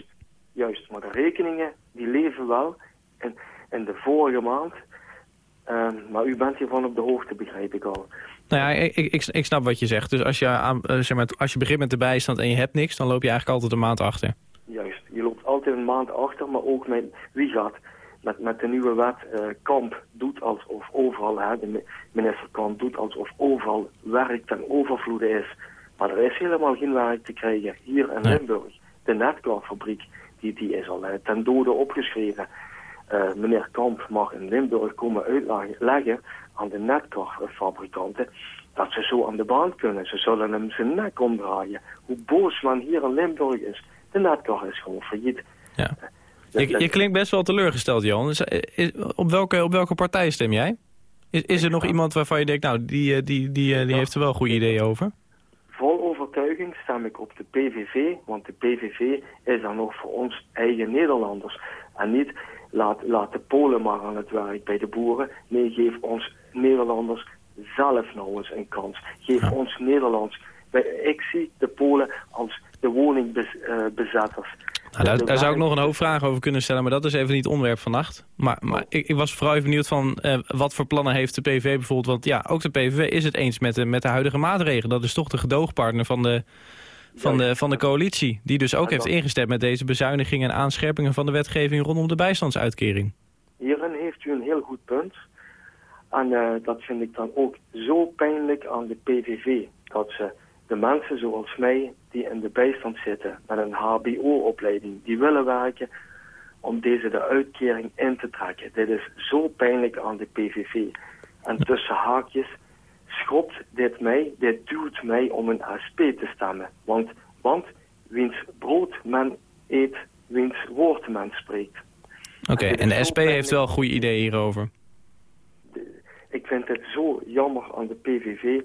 Juist, maar de rekeningen die leven wel in, in de vorige maand. Ehm, maar u bent hiervan op de hoogte, begrijp ik al. Nou ja, ik, ik, ik snap wat je zegt. Dus als je, aan, eh, zeg maar, als je begint met de bijstand en je hebt niks, dan loop je eigenlijk altijd een maand achter. Juist, je loopt altijd een maand achter, maar ook met wie gaat met, met de nieuwe wet eh, Kamp doet alsof overal, hè, de mi- minister Kamp doet alsof overal werk ten overvloede is. Maar er is helemaal geen werk te krijgen. Hier in Limburg, de Netcar-fabriek, die, die is al eh, ten dode opgeschreven. Eh, meneer Kamp mag in Limburg komen uitleggen aan de Netcar-fabrikanten dat ze zo aan de baan kunnen. Ze zullen hem zijn nek omdraaien. Hoe boos men hier in Limburg is. De Netcar is gewoon failliet. Ja. Je, je klinkt best wel teleurgesteld, is- op, welke, op welke partij stem jij? Is, is er nog iemand waarvan je denkt, nou, die, eh, die, die, eh, die heeft er wel goede ideeën over? Vol overtuiging stem ik op de PVV, want de PVV is dan nog voor ons eigen Nederlanders. En niet laat, laat de Polen maar aan het werk bij de boeren. Nee, geef ons Nederlanders zelf nou eens een kans. Geef ons Nederlands. Ik zie de Polen als de woningbezetters. Nou, daar, daar zou ik nog een hoop vragen over kunnen stellen, maar dat is even niet het onderwerp vannacht. Maar, maar ik, ik was vooral even benieuwd van eh, wat voor plannen heeft de PVV bijvoorbeeld. Want ja, ook de PVV is het eens met de, met de huidige maatregelen. Dat is toch de gedoogpartner van de, van de, van de coalitie. Die dus ook heeft ingestemd met deze bezuinigingen en aanscherpingen van de wetgeving rondom de bijstandsuitkering. Hierin heeft u een heel goed punt. En eh, dat vind ik dan ook zo pijnlijk aan de PVV. Dat ze de mensen zoals mij, die in de bijstand zitten met een hbo-opleiding, die willen werken om deze de uitkering in te trekken. Dit is zo pijnlijk aan de PVV. En tussen haakjes schopt dit mij, dit duwt mij om een SP te stemmen. Want, want wiens brood men eet, wiens woord men spreekt. Oké, en de SP heeft wel goede ideeën hierover. Ik vind het zo jammer aan de PVV.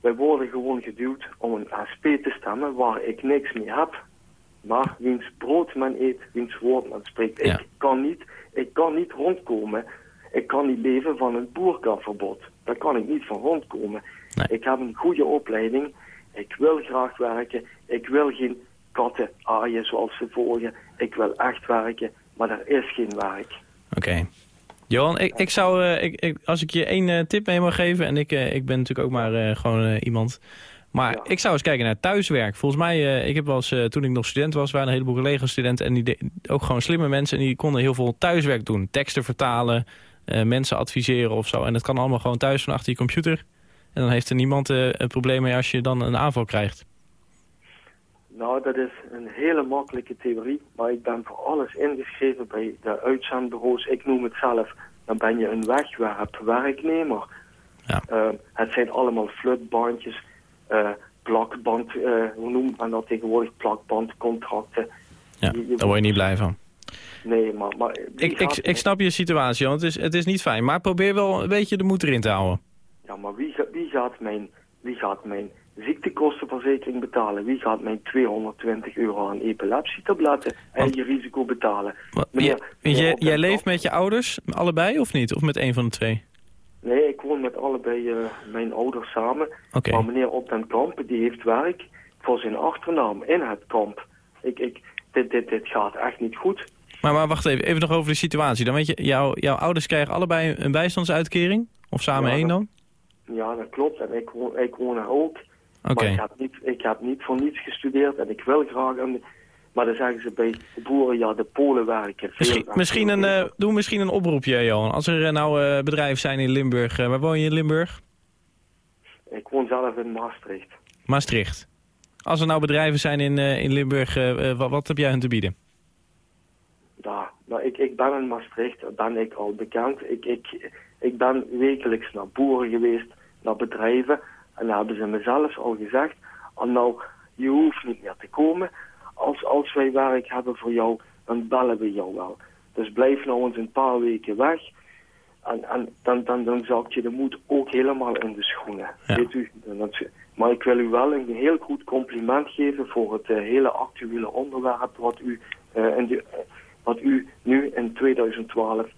Wij worden gewoon geduwd om een SP te stemmen waar ik niks mee heb. Maar wiens brood men eet, wiens woord men spreekt. Ik, kan niet, ik kan niet rondkomen. Ik kan niet leven van een boerkaverbod. Daar kan ik niet van rondkomen. Ik heb een goede opleiding. Ik wil graag werken. Ik wil geen katten aaien zoals ze volgen. Ik wil echt werken, maar er is geen werk. Oké. Johan, ik, ik zou, eh, ik, ik, als ik je één eh, tip mee mag geven... en ik, eh, ik ben natuurlijk ook maar gewoon iemand... maar ik zou eens kijken naar thuiswerk. Volgens mij, ik heb wel eens, toen ik nog student was... waren een heleboel collega-studenten... en die de- ook gewoon slimme mensen... en die konden heel veel thuiswerk doen. Teksten vertalen, mensen adviseren of zo. En dat kan allemaal gewoon thuis van achter je computer. En dan heeft er niemand een probleem mee als je dan een aanval krijgt. Nou, dat is een hele makkelijke theorie, maar ik ben voor alles ingeschreven bij de uitzendbureaus. Ik noem het zelf, dan ben je een wegwerpwerknemer. Eh, het zijn allemaal flutbandjes, eh, plakband, eh, hoe noemt men dat tegenwoordig, plakbandcontracten. Ja, daar word je niet blij van. Nee, maar... Ik, ik, snap je situatie, want het is, het is niet fijn. Maar probeer wel een beetje de moed erin te houden. Ja, maar wie, wie, gaat mijn, wie gaat mijn ziektekostenverzekering betalen? Wie gaat mijn 220 euro aan epilepsietabletten eigen risico betalen? Meneer- meneer jij, leeft met je ouders, allebei of niet? Of met een van de twee? Nee, ik woon met allebei eh, mijn ouders samen. Maar meneer Op den Kamp, die heeft werk voor zijn achternaam in het kamp. Ik, ik, dit, dit, dit gaat echt niet goed. Maar, maar wacht even, even nog over de situatie. Dan weet je, jouw, jouw ouders krijgen allebei een bijstandsuitkering? Of samen één dan? Ja, dat klopt. En ik woon, ik woon er ook. Maar ik heb, niet, ik heb niet voor niets gestudeerd en ik wil graag... Een, maar dan zeggen ze bij de boeren, ja, de Polen werken veel. Misschien, en misschien een, eh, doe misschien een oproepje, Johan. Als er eh, nou eh, bedrijven zijn in Limburg. waar woon je in Limburg? Ik woon zelf in Maastricht. Maastricht. Als er nou bedrijven zijn in, in Limburg, wat, wat heb jij hun te bieden? Ja, nou, ik, ik ben in Maastricht, ben ik al bekend. Ik, ik, ik ben wekelijks naar boeren geweest, naar bedrijven. En dan hebben ze me zelfs al gezegd, oh, nou, je hoeft niet meer te komen. Als, als wij werk hebben voor jou, dan bellen we jou wel. Dus blijf nou eens een paar weken weg. En, en dan, dan, dan zakt je de moed ook helemaal in de schoenen. Weet u? En maar ik wil u wel een heel goed compliment geven voor het eh, hele actuele onderwerp wat u, eh, in de, eh, wat u nu in 2012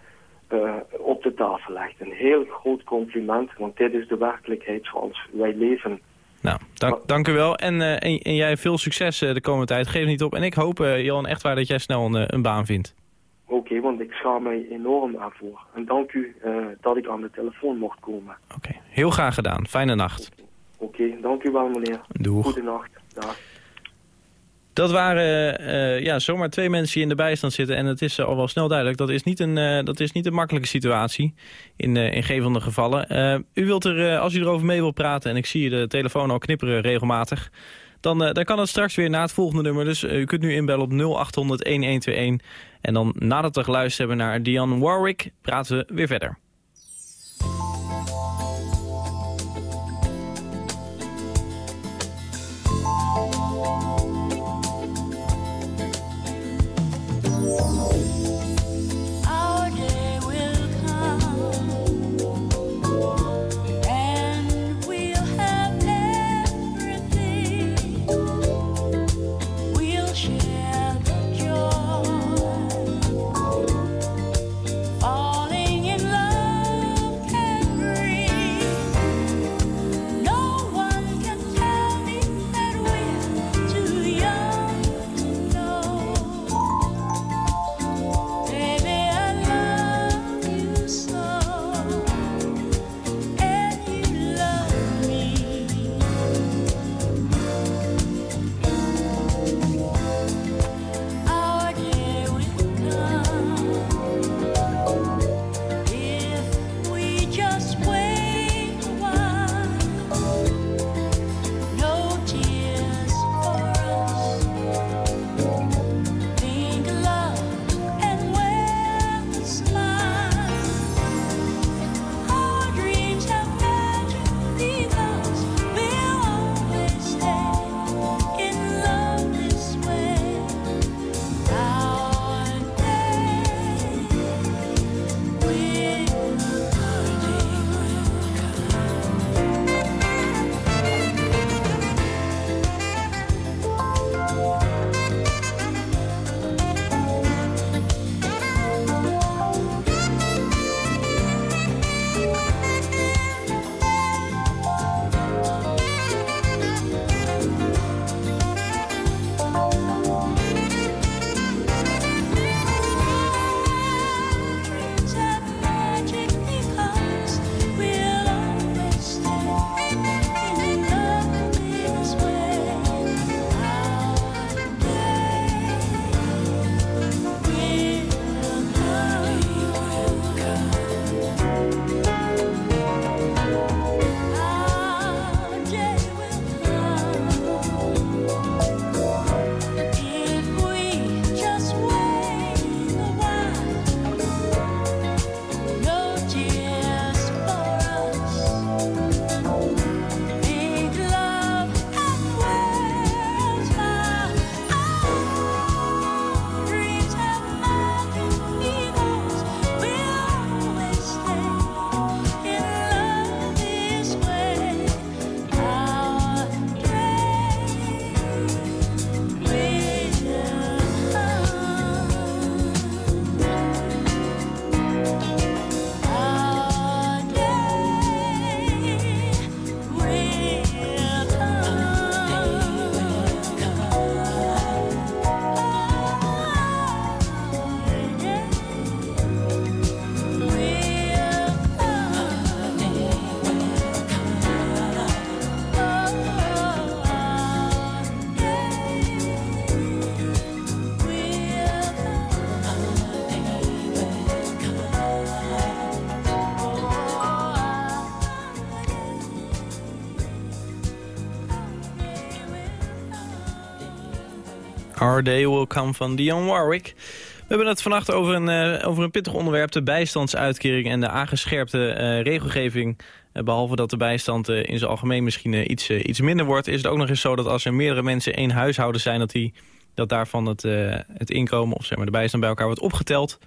eh, op de tafel legt. Een heel groot compliment, want dit is de werkelijkheid zoals wij leven. Nou, dank, dank u wel. En, eh, en, en jij veel succes eh, de komende tijd. Geef niet op. En ik hoop, Johan, echt waar dat jij snel een, een baan vindt. Oké, want ik schaam mij enorm ervoor. En dank u dat ik aan de telefoon mocht komen. Heel graag gedaan. Fijne nacht. Oké, dank u wel meneer. Doeg. Goedenacht. Dag. Dat waren eh, ja, zomaar twee mensen die in de bijstand zitten. En het is eh, al wel snel duidelijk, dat is niet een, eh, dat is niet een makkelijke situatie in, eh in geen van de gevallen. U wilt er, als u erover mee wilt praten, en ik zie de telefoon al knipperen regelmatig... Dan, dan kan het straks weer na het volgende nummer. Dus u kunt nu inbellen op 0800-1121. En dan nadat we geluisterd hebben naar Diane Warwick, praten we weer verder. Our Day Will Come van Dionne Warwick. We hebben het vannacht over een, eh, over een pittig onderwerp, de bijstandsuitkering en de aangescherpte eh, regelgeving. Eh, behalve dat de bijstand in zijn algemeen misschien iets, iets minder wordt, is het ook nog eens zo dat als er meerdere mensen één huishouden zijn, dat, die, dat daarvan het, het inkomen of zeg maar, de bijstand bij elkaar wordt opgeteld.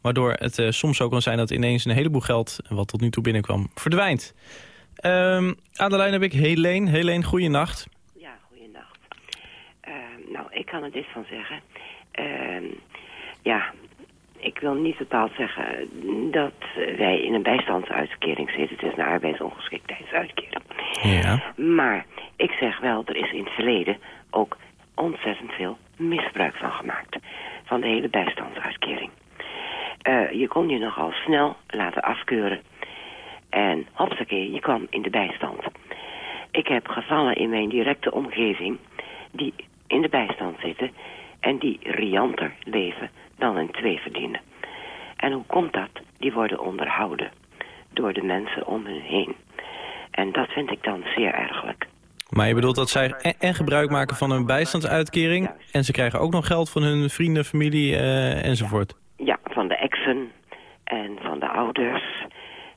Waardoor het soms ook kan zijn dat ineens een heleboel geld, wat tot nu toe binnenkwam, verdwijnt. Ehm aan de lijn heb ik Helene. Helene, goeienacht. Ik kan er dit van zeggen. Uh, ja, ik wil niet bepaald zeggen dat wij in een bijstandsuitkering zitten. Het is een arbeidsongeschiktheidsuitkering. Ja. Maar ik zeg wel, er is in het verleden ook ontzettend veel misbruik van gemaakt. Van de hele bijstandsuitkering. Uh, je kon je nogal snel laten afkeuren. En hopsakee, je kwam in de bijstand. Ik heb gevallen in mijn directe omgeving die in de bijstand zitten en die rianter leven dan een twee verdienen. En hoe komt dat? Die worden onderhouden door de mensen om hen heen. En dat vind ik dan zeer ergelijk. Maar je bedoelt dat zij en, gebruik maken van een bijstandsuitkering... en ze krijgen ook nog geld van hun vrienden, familie uh, enzovoort? Ja, van de exen en van de ouders.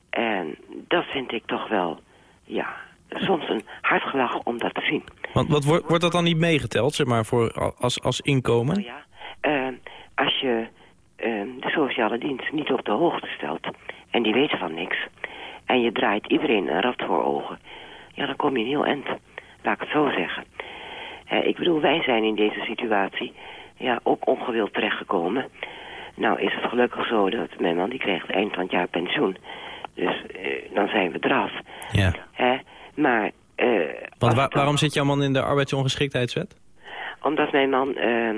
En dat vind ik toch wel, ja, soms een hard gelach om dat te zien. Want wat, wordt, wordt dat dan niet meegeteld, zeg maar, voor, als, als inkomen? Oh ja, uh, als je uh, de sociale dienst niet op de hoogte stelt... en die weten van niks... en je draait iedereen een rat voor ogen... ja, dan kom je heel eind. Laat ik het zo zeggen. Uh, ik bedoel, wij zijn in deze situatie... ja, ook ongewild terechtgekomen. Nou is het gelukkig zo dat mijn man... die krijgt eind van het jaar pensioen... Dus uh, dan zijn we eraf. Ja. Hè? Maar... Uh, Want wa waarom zit jouw man in de arbeidsongeschiktheidswet? Omdat mijn man uh,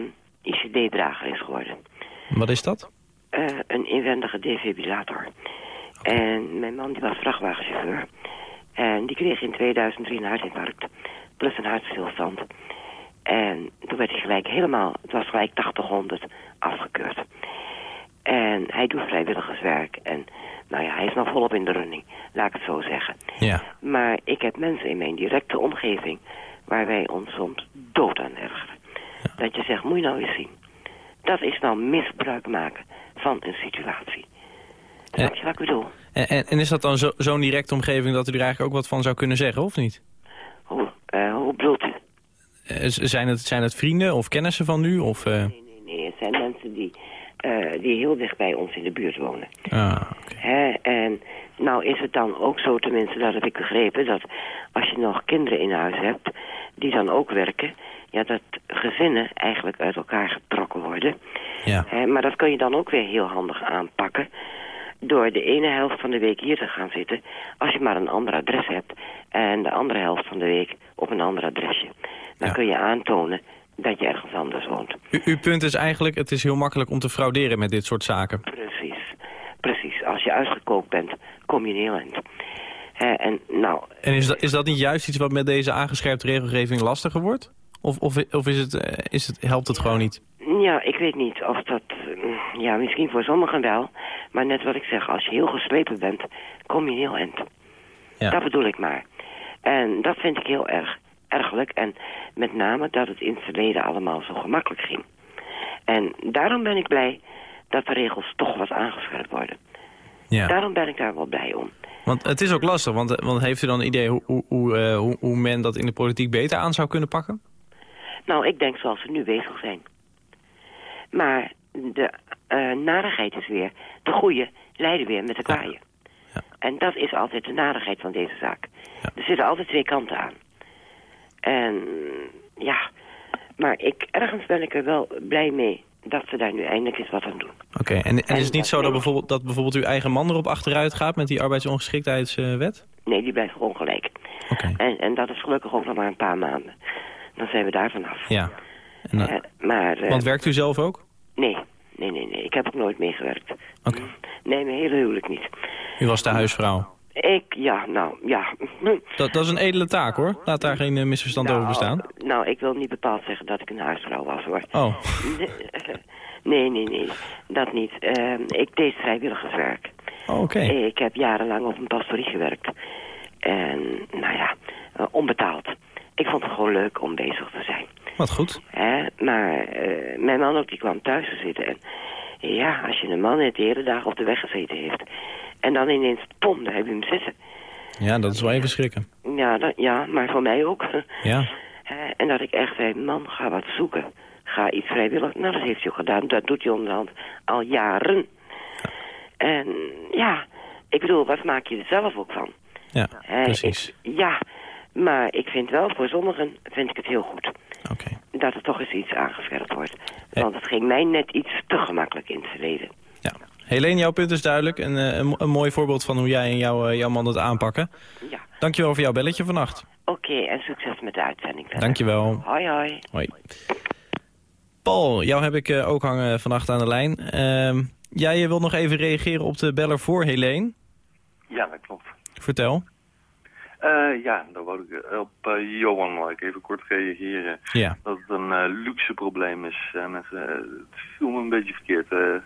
ICD-drager is geworden. Wat is dat? Uh, een inwendige defibrillator. Okay. En mijn man die was vrachtwagenchauffeur. En die kreeg in 2003 een hartinfarct. Plus een hartstilstand. En toen werd hij gelijk helemaal... Het was gelijk 80-100 afgekeurd. En hij doet vrijwilligerswerk. En nou ja, hij is nog volop in de running. Laat ik het zo zeggen. Ja. Maar ik heb mensen in mijn directe omgeving... waar wij ons soms dood aan ergeren. Ja. Dat je zegt, moet je nou eens zien. Dat is nou misbruik maken van een situatie. Snap je wat ik bedoel? En, en, en is dat dan zo'n zo directe omgeving dat u er eigenlijk ook wat van zou kunnen zeggen, of niet? Hoe, uh, hoe bedoelt u? Uh, zijn, het, zijn het vrienden of kennissen van u? Of, uh... Nee, nee, nee. Het zijn mensen die, die heel dicht bij ons in de buurt wonen. Ah, okay. Hè? En nou is het dan ook zo, tenminste dat heb ik begrepen... dat als je nog kinderen in huis hebt die dan ook werken... ja, dat gezinnen eigenlijk uit elkaar getrokken worden. Ja. Hè? Maar dat kun je dan ook weer heel handig aanpakken door de ene helft van de week hier te gaan zitten... als je maar een ander adres hebt... en de andere helft van de week op een ander adresje. Dan Ja. kun je aantonen dat je ergens anders woont. U, uw punt is eigenlijk, het is heel makkelijk om te frauderen met dit soort zaken. Precies, precies. Als je uitgekookt bent, kom je in. Hè, en nou, En is dat, is dat niet juist iets wat met deze aangescherpte regelgeving lastiger wordt? Of, of, of is het, eh, is het, helpt het gewoon niet? ja, ik weet niet of dat... mm, Ja, misschien voor sommigen wel. Maar net wat ik zeg, als je heel geslepen bent, kom je heel eind. Ja. Dat bedoel ik maar. En dat vind ik heel erg ergelijk. En met name dat het in het verleden allemaal zo gemakkelijk ging. En daarom ben ik blij dat de regels toch wat aangescherpt worden. Ja. Daarom ben ik daar wel blij om. Want het is ook lastig, want, eh, want heeft u dan een idee hoe, hoe, hoe, eh, hoe, hoe men dat in de politiek beter aan zou kunnen pakken? Nou, ik denk zoals we nu bezig zijn. Maar de uh, narigheid is weer, de goede leiden weer met de kwaaien. Ja. En dat is altijd de narigheid van deze zaak. Er zitten altijd twee kanten aan. En ja, maar ik, ergens ben ik er wel blij mee dat ze daar nu eindelijk eens wat aan doen. Oké, en, en is het niet zo dat bijvoorbeeld, dat bijvoorbeeld uw eigen man erop achteruit gaat met die arbeidsongeschiktheidswet? Nee, die blijft gewoon gelijk. Oké. En, en dat is gelukkig ook nog maar een paar maanden. Dan zijn we daar vanaf. Ja. En, uh, Eh, maar, eh, want werkt u zelf ook? Nee, nee, nee, nee. Ik heb ook nooit meegewerkt. Oké. Nee, mijn hele huwelijk niet. U was de huisvrouw? Ik, ja, nou, ja. [LAUGHS] Dat, dat is een edele taak, hoor. Laat daar geen uh, misverstand nou, over bestaan. Nou, ik wil niet bepaald zeggen dat ik een huisvrouw was, hoor. Oh. [LAUGHS] Nee, nee, nee. Dat niet. Uh, ik deed vrijwilligerswerk. Oh, oké. Okay. Ik heb jarenlang op een pastorie gewerkt. En, nou ja, uh, onbetaald. Ik vond het gewoon leuk om bezig te zijn. Wat goed. Hè? maar eh, mijn man ook, die kwam thuis te zitten. En ja, als je een man net de hele dag op de weg gezeten heeft... en dan ineens, pom, daar heb je hem zitten. Ja, dat is wel even schrikken. Ja, dat, ja maar voor mij ook. Ja. [LAUGHS] En dat ik echt zei, man, ga wat zoeken. Ga iets vrijwillig. Nou, dat heeft hij ook gedaan. Dat doet hij onderhand al jaren. En ja, ik bedoel, wat maak je er zelf ook van? Ja, precies. ik- ja, maar ik vind wel, voor sommigen vind ik het heel goed. Oké. Dat er toch eens iets aangevergd wordt. Want het ging mij net iets te gemakkelijk in het verleden. Helene, jouw punt is duidelijk. En eh, een, een mooi voorbeeld van hoe jij en jouw, eh, jouw man het aanpakken. Ja. Dankjewel voor jouw belletje vannacht. Oké, en succes met de uitzending verder. Dankjewel. Hoi, hoi. Hoi. Paul, jou heb ik eh, ook hangen vannacht aan de lijn. Ehm, jij eh, wilt nog even reageren op de beller voor Helene. Ja, dat klopt. Vertel. Eh, ja, daar wou ik eh, op eh, Johan wou ik even kort reageren. Ja. Dat het een luxe probleem is. En het, het viel me een beetje verkeerd.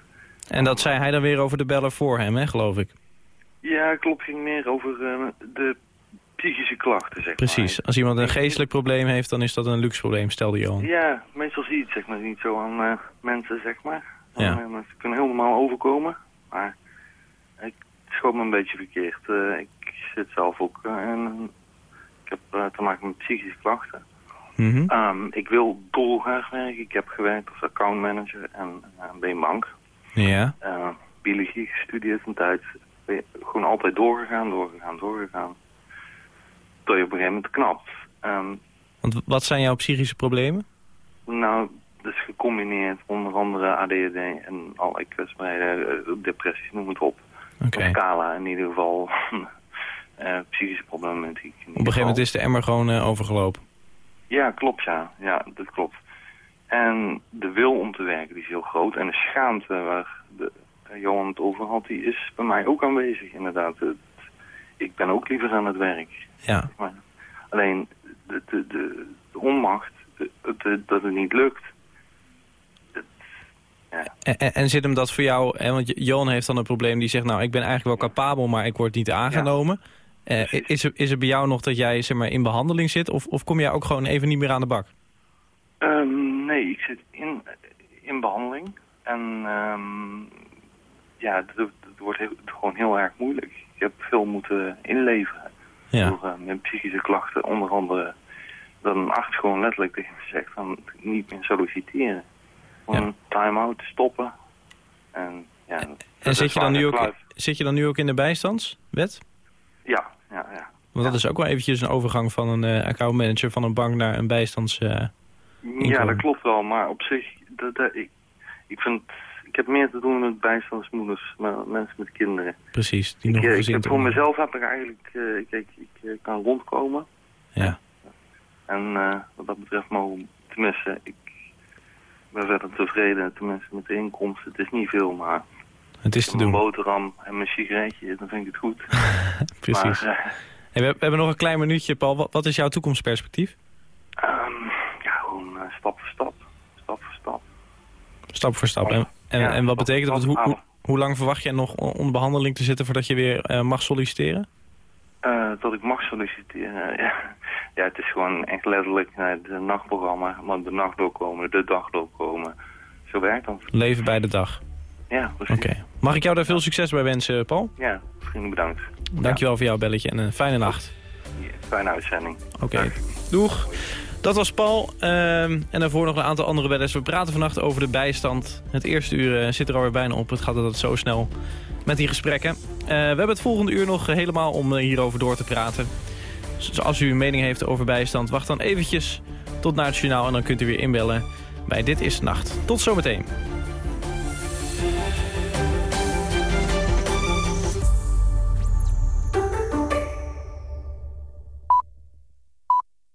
En dat zei hij dan weer over de beller voor hem, hè, geloof ik. ja, klopt. ging meer over de psychische klachten, zeg Precies. Als iemand een geestelijk probleem heeft, dan is dat een luxe probleem, stelde Johan. maar. Ja, meestal zie je het zeg maar niet zo aan mensen, zeg maar. Ja. Kunnen heel normaal overkomen. Maar ik schoot me een beetje verkeerd. Ik zit zelf ook eh, in... Ik heb eh, te maken met psychische klachten. Mhm. Ehm, ik wil dolgraag werken. Ik heb gewerkt als accountmanager en uh, bij een bank. Ja. Biologie gestudeerd een tijd. Gewoon altijd doorgegaan, doorgegaan, doorgegaan. Tot je op een gegeven moment knapt. Ehm, Want wat zijn jouw psychische problemen? nou, dus gecombineerd onder andere ADHD en allerlei kwetsbare eh, depressies, noem het op. Oké. Scala in ieder geval. [LAUGHS] eh, psychische problematiek. Op een gegeven moment is de emmer gewoon eh, overgelopen. Ja, klopt ja. Ja, dat klopt. En de wil om te werken die is heel groot. En de schaamte waar de, eh, Johan het over had, die is bij mij ook aanwezig inderdaad. Het- ik ben ook liever aan het werk. Ja. Maar alleen de, de, de, de onmacht, het- dat het niet lukt. En, en, en zit hem dat voor jou, hè, want Johan heeft dan een probleem die zegt... nou, ik ben eigenlijk wel capabel, maar ik word niet aangenomen. Eh, is, er, is er bij jou nog dat jij zeg maar, in behandeling zit... Of, of kom jij ook gewoon even niet meer aan de bak? Ehm, nee, ik zit in, in behandeling. En ehm, ja, het, het wordt heel- gewoon heel erg moeilijk. Ik heb veel moeten inleveren. Ja. Door eh, mijn psychische klachten, onder andere dat een arts gewoon letterlijk tegen me zegt van niet meer solliciteren. Gewoon time-out, stoppen. En ja, En zit je, dan nu ook, zit je dan nu ook in de bijstandswet? Ja, ja, ja. Want dat is ook wel eventjes een overgang van een eh, accountmanager van een bank naar een bijstands... Ja, dat klopt wel, maar op zich, dat, dat- ik, ik vind, ik heb meer te doen met bijstandsmoeders, met mensen met kinderen. Precies, die nog Ik, eh, ik gezin heb voor mezelf heb ik eigenlijk, eh, kijk, ik kan rondkomen. Ja. En wat dat betreft mogen, tenminste, ik ben verder tevreden, tenminste met de inkomsten. Het is niet veel, maar Het is te een doen. boterham en mijn sigaretje, dan vind ik het goed. [LAUGHS] Precies. Maar, eh, Hey, we, hebben nog een klein minuutje, Paul. Wat, wat is jouw toekomstperspectief? ehm, ja, gewoon eh, stap voor stap, stap voor stap. Stap voor stap. En, en, Ja, en wat betekent dat? Hoe, hoe, hoe lang verwacht jij nog on- onder behandeling te zitten voordat je weer eh, mag solliciteren? Dat ik mag solliciteren, [LAUGHS] ja. Ja, het is gewoon echt letterlijk het nachtprogramma, maar de nacht doorkomen, de dag doorkomen. Zo werkt dat. Leven bij de dag. Ja, precies. Oké. Mag ik jou daar veel succes bij wensen, Paul? Ja, vriendelijk bedankt. Dankjewel voor jouw belletje en een fijne nacht. Fijne uitzending. Oké. Doeg. Dat was Paul. Ehm, en daarvoor nog een aantal andere bellers. We praten vannacht over de bijstand. Het eerste uur eh, zit er alweer bijna op. Het gaat altijd zo snel met die gesprekken. Eh, we hebben het volgende uur nog helemaal om eh, hierover door te praten. Dus als u een mening heeft over bijstand, wacht dan eventjes tot na het journaal. En dan kunt u weer inbellen bij Dit is Nacht. Tot zometeen.